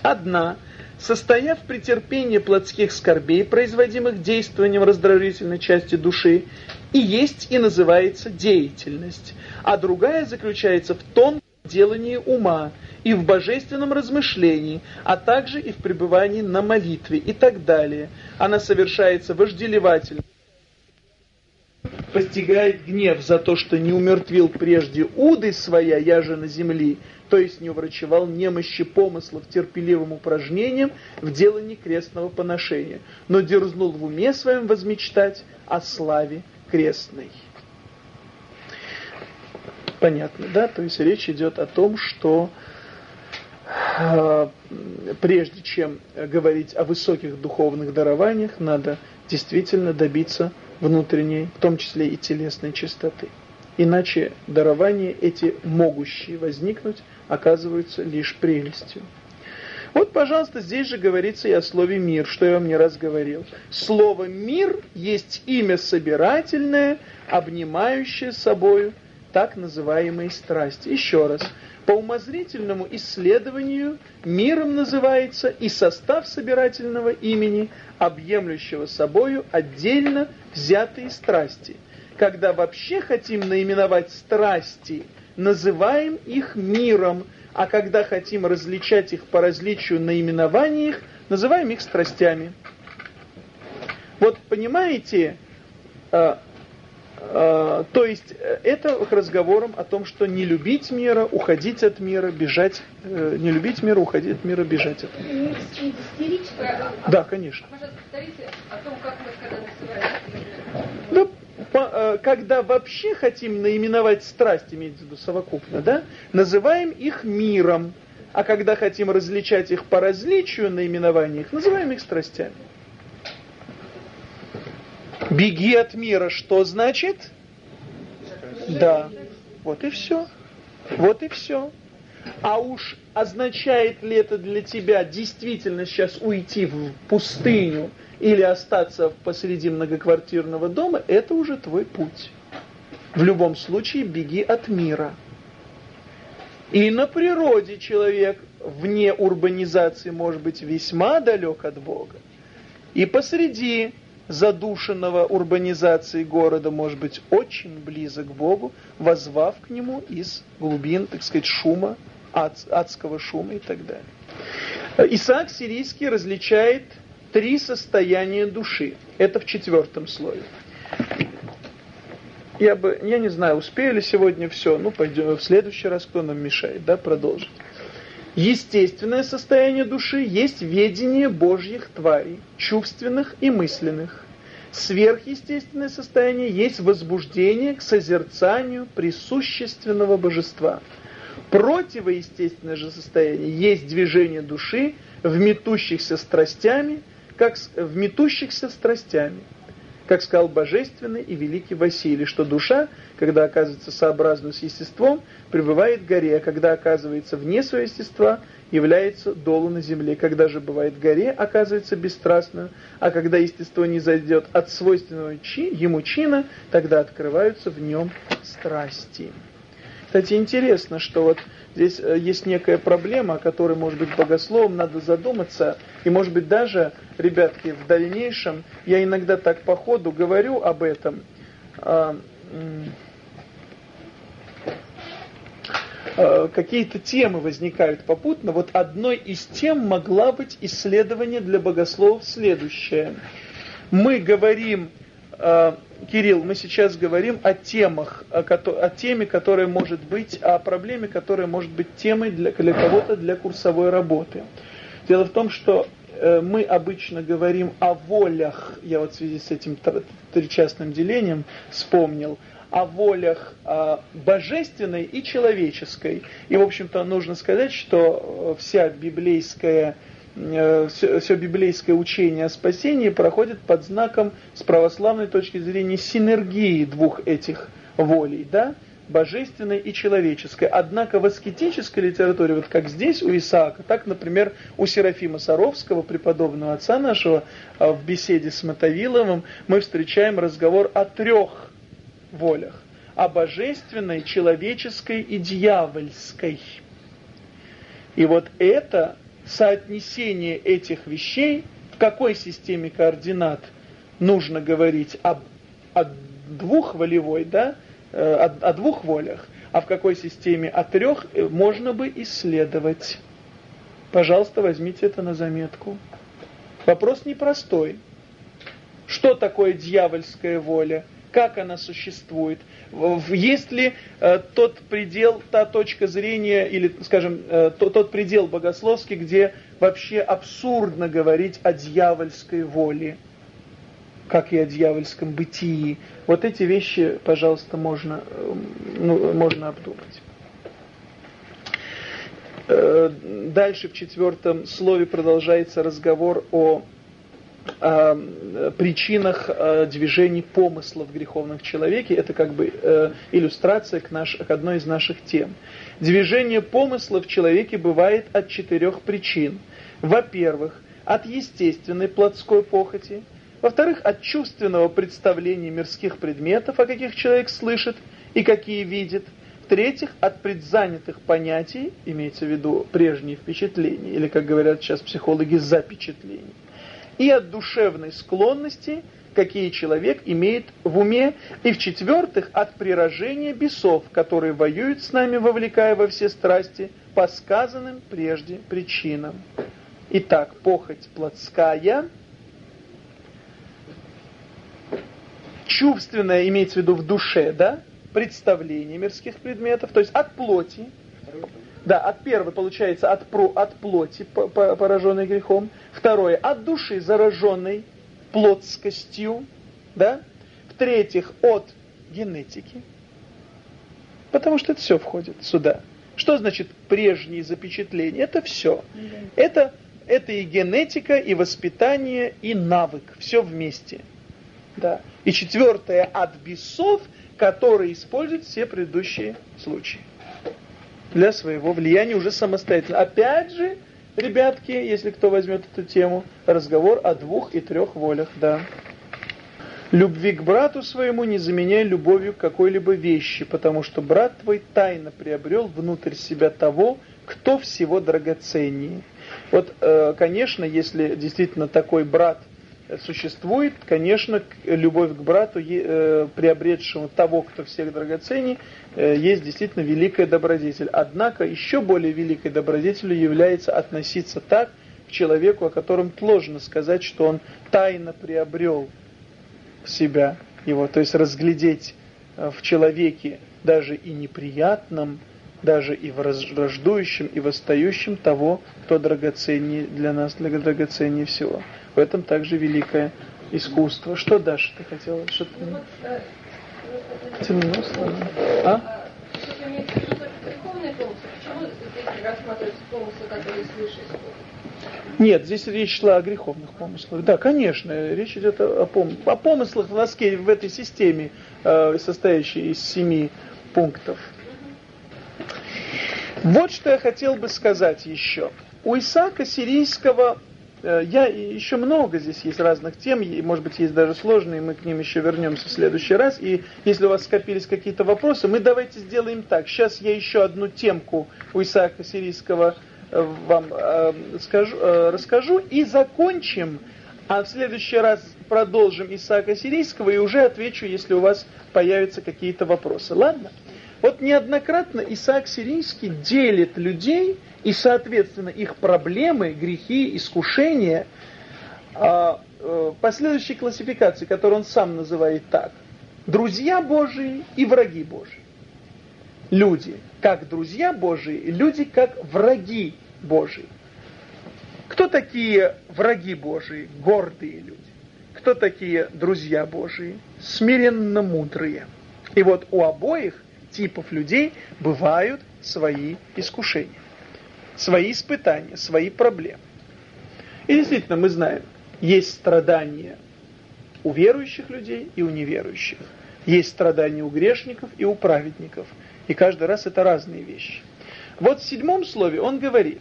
Одна, состояв при терпении плотских скорбей, производимых действованием раздражительной части души, и есть и называется деятельность, а другая заключается в том делании ума и в божественном размышлении, а также и в пребывании на молитве и так далее. Она совершается вожделевательно постигает гнев за то, что не умертвил прежде уды своя, я же на земли, то есть не уврачевал немощи помыслов терпеливым упражнением в делании крестного поношения, но дерзнул в уме своем возмечтать о славе крестной. Понятно, да? То есть речь идет о том, что э, прежде чем говорить о высоких духовных дарованиях, надо действительно добиться внутренней, в том числе и телесной чистоты. Иначе дарования эти могущие возникнуть оказываются лишь прелестью. Вот, пожалуйста, здесь же говорится и о слове «мир», что я вам не раз говорил. Слово «мир» есть имя собирательное, обнимающее собою так называемые страсти. Еще раз. По умозрительному исследованию миром называется и состав собирательного имени, объемлющего собою отдельно взятые страсти. Когда вообще хотим наименовать страсти, называем их миром, а когда хотим различать их по различию наименований их, называем их страстями. Вот понимаете, а, то есть э, это к разговорам о том, что не любить мира, уходить от мира, бежать, э, не любить мира, уходить от мира, бежать от мира. Да, конечно. Да, по, э, когда вообще хотим наименовать страсть, имеется в виду совокупно, да, называем их миром. А когда хотим различать их по различию наименования их, называем их страстями. Беги от мира, что значит? Да. Вот и все. Вот и все. А уж означает ли это для тебя действительно сейчас уйти в пустыню или остаться посреди многоквартирного дома, это уже твой путь. В любом случае беги от мира. И на природе человек вне урбанизации может быть весьма далек от Бога. И посреди задушенного урбанизации города может быть очень близок к Богу, возвав к Нему из глубин, так сказать, шума, ад, адского шума и так далее. Исаак Сирийский различает три состояния души. Это в четвертом слое. Я бы, я не знаю, успею ли сегодня все, ну пойдем в следующий раз, кто нам мешает, да, продолжить. Естественное состояние души есть ведение Божьих тварей, чувственных и мысленных. Сверхъестественное состояние есть возбуждение к созерцанию присущественного божества. Противоестественное же состояние есть движение души в метущихся страстями, как в метущихся страстями – как сказал божественный и великий Василий, что душа, когда оказывается сообразна с естеством, пребывает в горе, а когда оказывается вне своего естества, является долу на земле. Когда же бывает в горе, оказывается бесстрастным, а когда естество не зайдет от свойственного чи, ему чина, тогда открываются в нем страсти. Кстати, интересно, что вот здесь э, есть некая проблема, о которой, может быть, богословам надо задуматься, и, может быть, даже, ребятки, в дальнейшем, я иногда так по ходу говорю об этом, а, а, какие-то темы возникают попутно. Вот одной из тем могла быть исследование для богословов следующее. Мы говорим а, Кирилл, мы сейчас говорим о темах, о, о теме, которая может быть, о проблеме, которая может быть темой для, для кого-то для курсовой работы. Дело в том, что э, мы обычно говорим о волях, я вот в связи с этим тричастным делением вспомнил, о волях э, божественной и человеческой. И, в общем-то, нужно сказать, что э, вся библейская все, э, все библейское учение о спасении проходит под знаком с православной точки зрения синергии двух этих волей, да, божественной и человеческой. Однако в аскетической литературе, вот как здесь у Исаака, так, например, у Серафима Саровского, преподобного отца нашего, э, в беседе с Мотовиловым, мы встречаем разговор о трех волях. О божественной, человеческой и дьявольской. И вот это соотнесение этих вещей, в какой системе координат нужно говорить об, о двухволевой, да, э, о, о двух волях, а в какой системе о трех э, можно бы исследовать. Пожалуйста, возьмите это на заметку. Вопрос непростой. Что такое дьявольская воля? Как она существует, есть ли э, тот предел, та точка зрения, или, скажем, э, тот, тот предел богословский, где вообще абсурдно говорить о дьявольской воле, как и о дьявольском бытии. Вот эти вещи, пожалуйста, можно, э, ну, можно обдумать. Э, дальше в четвертом слове продолжается разговор о причинах э, движений греховных в человеке. Это как бы э, иллюстрация к, наш, к одной из наших тем. Движение помыслов в человеке бывает от четырех причин. Во-первых, от естественной плотской похоти. Во-вторых, от чувственного представления мирских предметов, о каких человек слышит и какие видит. В-третьих, от предзанятых понятий, имеется в виду прежние впечатления, или, как говорят сейчас психологи, запечатления и от душевной склонности, какие человек имеет в уме, и в-четвертых, от прирожения бесов, которые воюют с нами, вовлекая во все страсти, по сказанным прежде причинам. Итак, похоть плотская, чувственная, имеется в виду в душе, да, представление мирских предметов, то есть от плоти, да, от первой получается от, про, от плоти, пораженной грехом. Второе, от души, зараженной плотскостью. Да? В-третьих, от генетики. Потому что это все входит сюда. Что значит прежние запечатления? Это все. Это, это и генетика, и воспитание, и навык. Все вместе. Да. И четвертое, от бесов, которые используют все предыдущие случаи для своего влияния уже самостоятельно. Опять же, ребятки, если кто возьмет эту тему, разговор о двух и трех волях, да. Любви к брату своему не заменяй любовью к какой-либо вещи, потому что брат твой тайно приобрел внутрь себя того, кто всего драгоценнее. Вот, э, конечно, если действительно такой брат – существует, конечно, любовь к брату, э, приобретшему того, кто всех драгоценней, э, есть действительно великая добродетель. Однако еще более великой добродетелью является относиться так к человеку, о котором сложно сказать, что он тайно приобрел себя, его, то есть разглядеть э, в человеке даже и неприятном, даже и враждующем, и восстающем того, кто драгоценнее для нас, для драгоценнее всего. В этом также великое искусство. Что Даша ты хотела? Что ты... Ну, Темно стало. А? Нет, здесь речь шла о греховных помыслах. Да, конечно, речь идет о, пом о помыслах в носке в этой системе, э, состоящей из семи пунктов. Вот что я хотел бы сказать еще. У Исаака Сирийского Э, я еще много здесь есть разных тем, и, может быть, есть даже сложные, мы к ним еще вернемся в следующий раз. И если у вас скопились какие-то вопросы, мы давайте сделаем так. Сейчас я еще одну темку у Исаака Сирийского э, вам э, скажу, расскажу и закончим, а в следующий раз продолжим Исаака Сирийского и уже отвечу, если у вас появятся какие-то вопросы. Ладно? Вот неоднократно Исаак Сирийский делит людей и, соответственно, их проблемы, грехи, искушения а, э, последующей классификации, которую он сам называет так. Друзья Божии и враги Божии. Люди как друзья Божии, люди как враги Божии. Кто такие враги Божии? Гордые люди. Кто такие друзья Божии? Смиренно мудрые. И вот у обоих типов людей бывают свои искушения, свои испытания, свои проблемы. И действительно, мы знаем, есть страдания у верующих людей и у неверующих. Есть страдания у грешников и у праведников. И каждый раз это разные вещи. Вот в седьмом слове он говорит,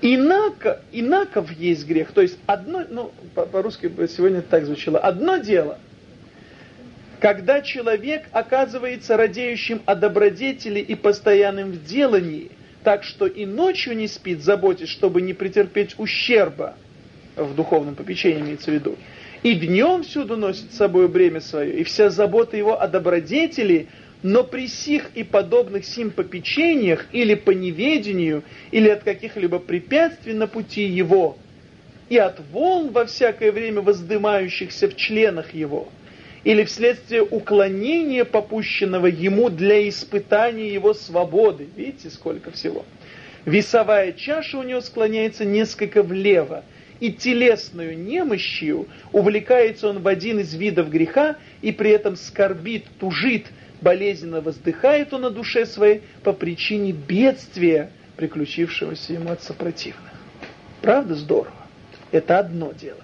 инако, инаков есть грех. То есть одно, ну, по-русски сегодня так звучало, одно дело – когда человек оказывается радеющим о добродетели и постоянным в делании, так что и ночью не спит, заботясь, чтобы не претерпеть ущерба, в духовном попечении имеется в виду, и днем всюду носит с собой бремя свое, и вся забота его о добродетели, но при сих и подобных сим попечениях, или по неведению, или от каких-либо препятствий на пути его, и от волн во всякое время воздымающихся в членах его – или вследствие уклонения попущенного ему для испытания его свободы. Видите, сколько всего. Весовая чаша у него склоняется несколько влево, и телесную немощью увлекается он в один из видов греха, и при этом скорбит, тужит, болезненно воздыхает он на душе своей по причине бедствия, приключившегося ему от сопротивных. Правда здорово? Это одно дело.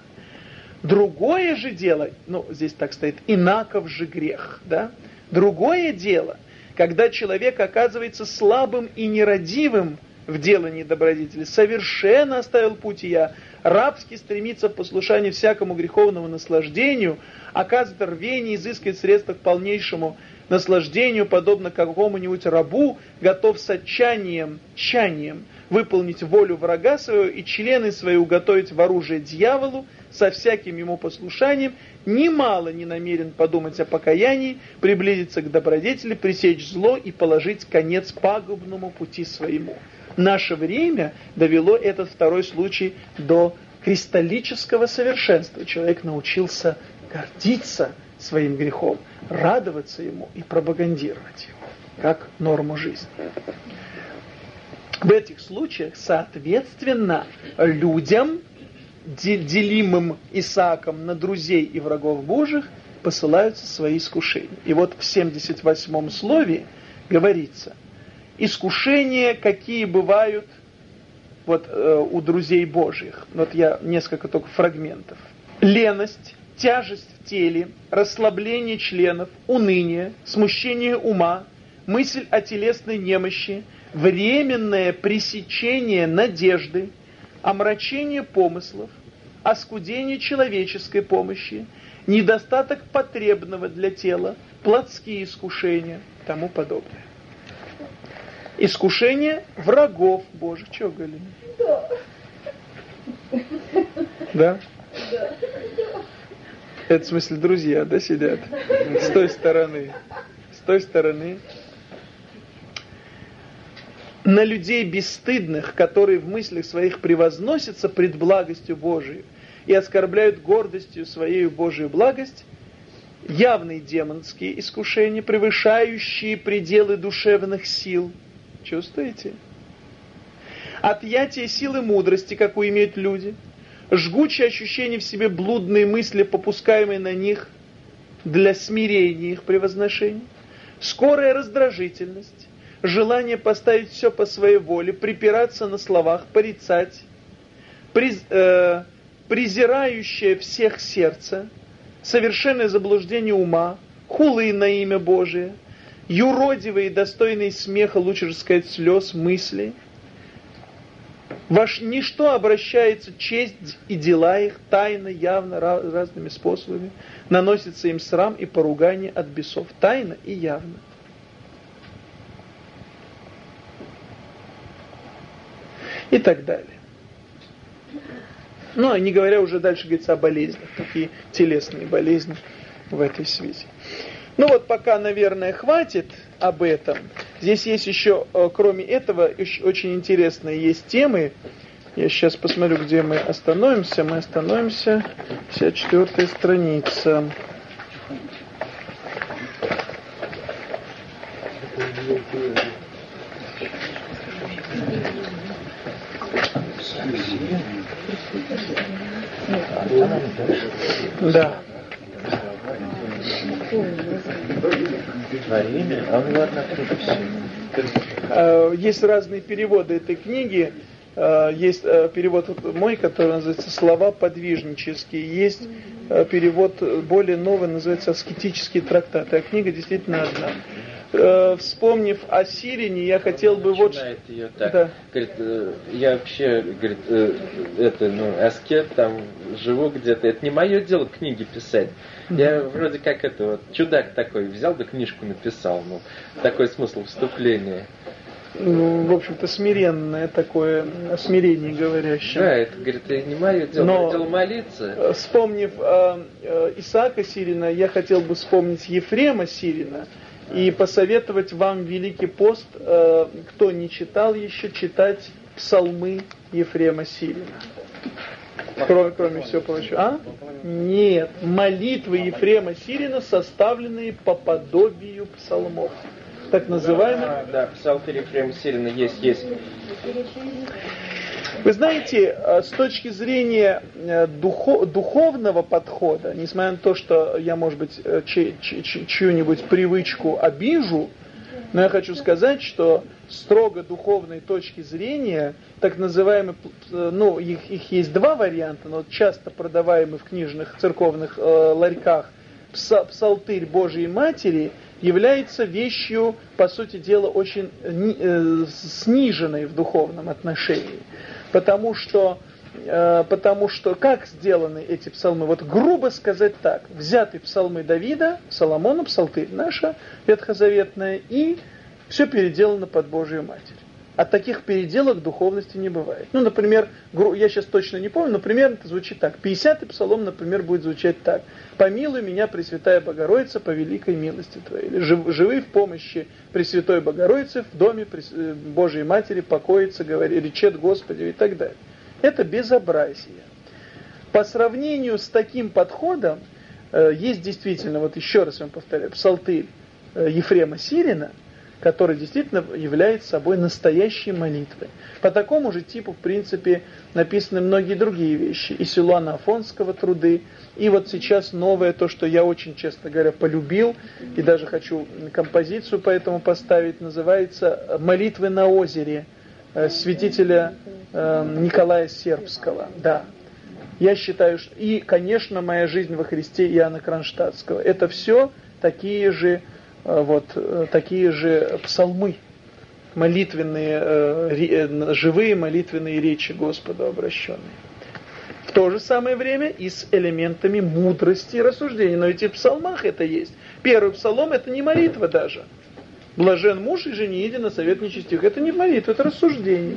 Другое же дело, ну, здесь так стоит, инаков же грех, да? Другое дело, когда человек оказывается слабым и нерадивым в делании добродетели, совершенно оставил путь я, рабски стремится в послушании всякому греховному наслаждению, оказывает рвение, изыскивает средства к полнейшему наслаждению, подобно какому-нибудь рабу, готов с отчаянием, чанием выполнить волю врага своего и члены свои уготовить в оружие дьяволу со всяким ему послушанием, немало не намерен подумать о покаянии, приблизиться к добродетели, пресечь зло и положить конец пагубному пути своему. Наше время довело этот второй случай до кристаллического совершенства. Человек научился гордиться своим грехом, радоваться ему и пропагандировать его как норму жизни. В этих случаях, соответственно, людям, делимым Исааком на друзей и врагов Божьих, посылаются свои искушения. И вот в 78 слове говорится, искушения, какие бывают вот, э, у друзей Божьих. Вот я несколько только фрагментов. Леность, тяжесть в теле, расслабление членов, уныние, смущение ума, мысль о телесной немощи, временное пресечение надежды, омрачение помыслов, оскудение человеческой помощи, недостаток потребного для тела, плотские искушения, тому подобное. Искушение врагов Божьих. Чего, Галина? Да. Да? Это в смысле друзья, да, сидят? С той стороны. С той стороны на людей бесстыдных, которые в мыслях своих превозносятся пред благостью Божией и оскорбляют гордостью своей Божию благость, явные демонские искушения, превышающие пределы душевных сил. Чувствуете? Отъятие силы мудрости, какую имеют люди, жгучее ощущение в себе блудные мысли, попускаемые на них для смирения их превозношений, скорая раздражительность, желание поставить все по своей воле, припираться на словах, порицать, приз, э, презирающее всех сердце, совершенное заблуждение ума, хулы на имя Божие, юродивые, достойные смеха, лучше же сказать, слез, мысли. Ваш ничто обращается честь и дела их тайно, явно, разными способами. Наносится им срам и поругание от бесов. Тайно и явно. И так далее. Ну, а не говоря уже дальше, говорится, о болезнях, какие телесные болезни в этой связи. Ну вот пока, наверное, хватит об этом. Здесь есть еще, э, кроме этого, очень интересные есть темы. Я сейчас посмотрю, где мы остановимся. Мы остановимся, 54 страница. Да. Э, есть разные переводы этой книги. Э, есть э, перевод мой, который называется «Слова подвижнические». Есть перевод более новый, называется «Аскетические трактаты». А книга действительно одна э, вспомнив о Сирине, я хотел бы вот... ее так. Да. Говорит, э, я вообще, говорит, э, это, ну, аскет, там, живу где-то. Это не мое дело книги писать. Я вроде как это вот, чудак такой, взял да книжку написал, ну, такой смысл вступления. Ну, в общем-то, смиренное такое, смирение говорящее. Да, это, говорит, это не мое дело, Но, дело молиться. Вспомнив э, э, Исаака Сирина, я хотел бы вспомнить Ефрема Сирина, и посоветовать вам Великий пост, э, кто не читал еще, читать псалмы Ефрема Сирина. Кроме, кроме всего прочего. А? Нет. Молитвы Ефрема Сирина, составленные по подобию псалмов. Так называемые. Да, да, псалтырь Ефрема Сирина есть, есть. Вы знаете, э, с точки зрения э, духо, духовного подхода, несмотря на то, что я, может быть, э, чью-нибудь привычку обижу, Но я хочу сказать, что строго духовной точки зрения, так называемые, ну, их, их есть два варианта, но часто продаваемые в книжных церковных э, ларьках, псалтырь Божией Матери является вещью, по сути дела, очень э, сниженной в духовном отношении. Потому что, э, потому что как сделаны эти псалмы? Вот грубо сказать так, взяты псалмы Давида, Соломона, псалтырь наша, ветхозаветная, и все переделано под Божию Матерь. От таких переделок духовности не бывает. Ну, например, я сейчас точно не помню, но примерно это звучит так. 50-й псалом, например, будет звучать так. «Помилуй меня, Пресвятая Богородица, по великой милости Твоей». Или «Живы в помощи Пресвятой Богородицы, в доме э, Божьей Матери покоится, говори, речет Господи» и так далее. Это безобразие. По сравнению с таким подходом, э, есть действительно, вот еще раз вам повторяю, псалтырь э, Ефрема Сирина – который действительно является собой настоящей молитвой. По такому же типу, в принципе, написаны многие другие вещи. И Силуана Афонского труды, и вот сейчас новое, то, что я очень, честно говоря, полюбил, и даже хочу композицию по этому поставить, называется «Молитвы на озере» э, святителя э, Николая Сербского. Да. Я считаю, что... И, конечно, «Моя жизнь во Христе» Иоанна Кронштадтского. Это все такие же вот э, такие же псалмы, молитвенные, э, живые молитвенные речи Господу обращенные. В то же самое время и с элементами мудрости и рассуждения. Но ведь и в псалмах это есть. Первый псалом это не молитва даже. Блажен муж и жене на совет нечестивых. Это не молитва, это рассуждение.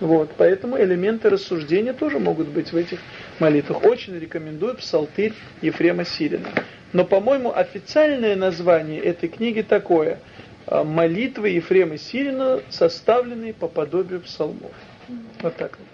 Вот, поэтому элементы рассуждения тоже могут быть в этих молитвах. Очень рекомендую псалтырь Ефрема Сирина. Но, по-моему, официальное название этой книги такое «Молитвы Ефрема Сирина, составленные по подобию псалмов». Вот так вот.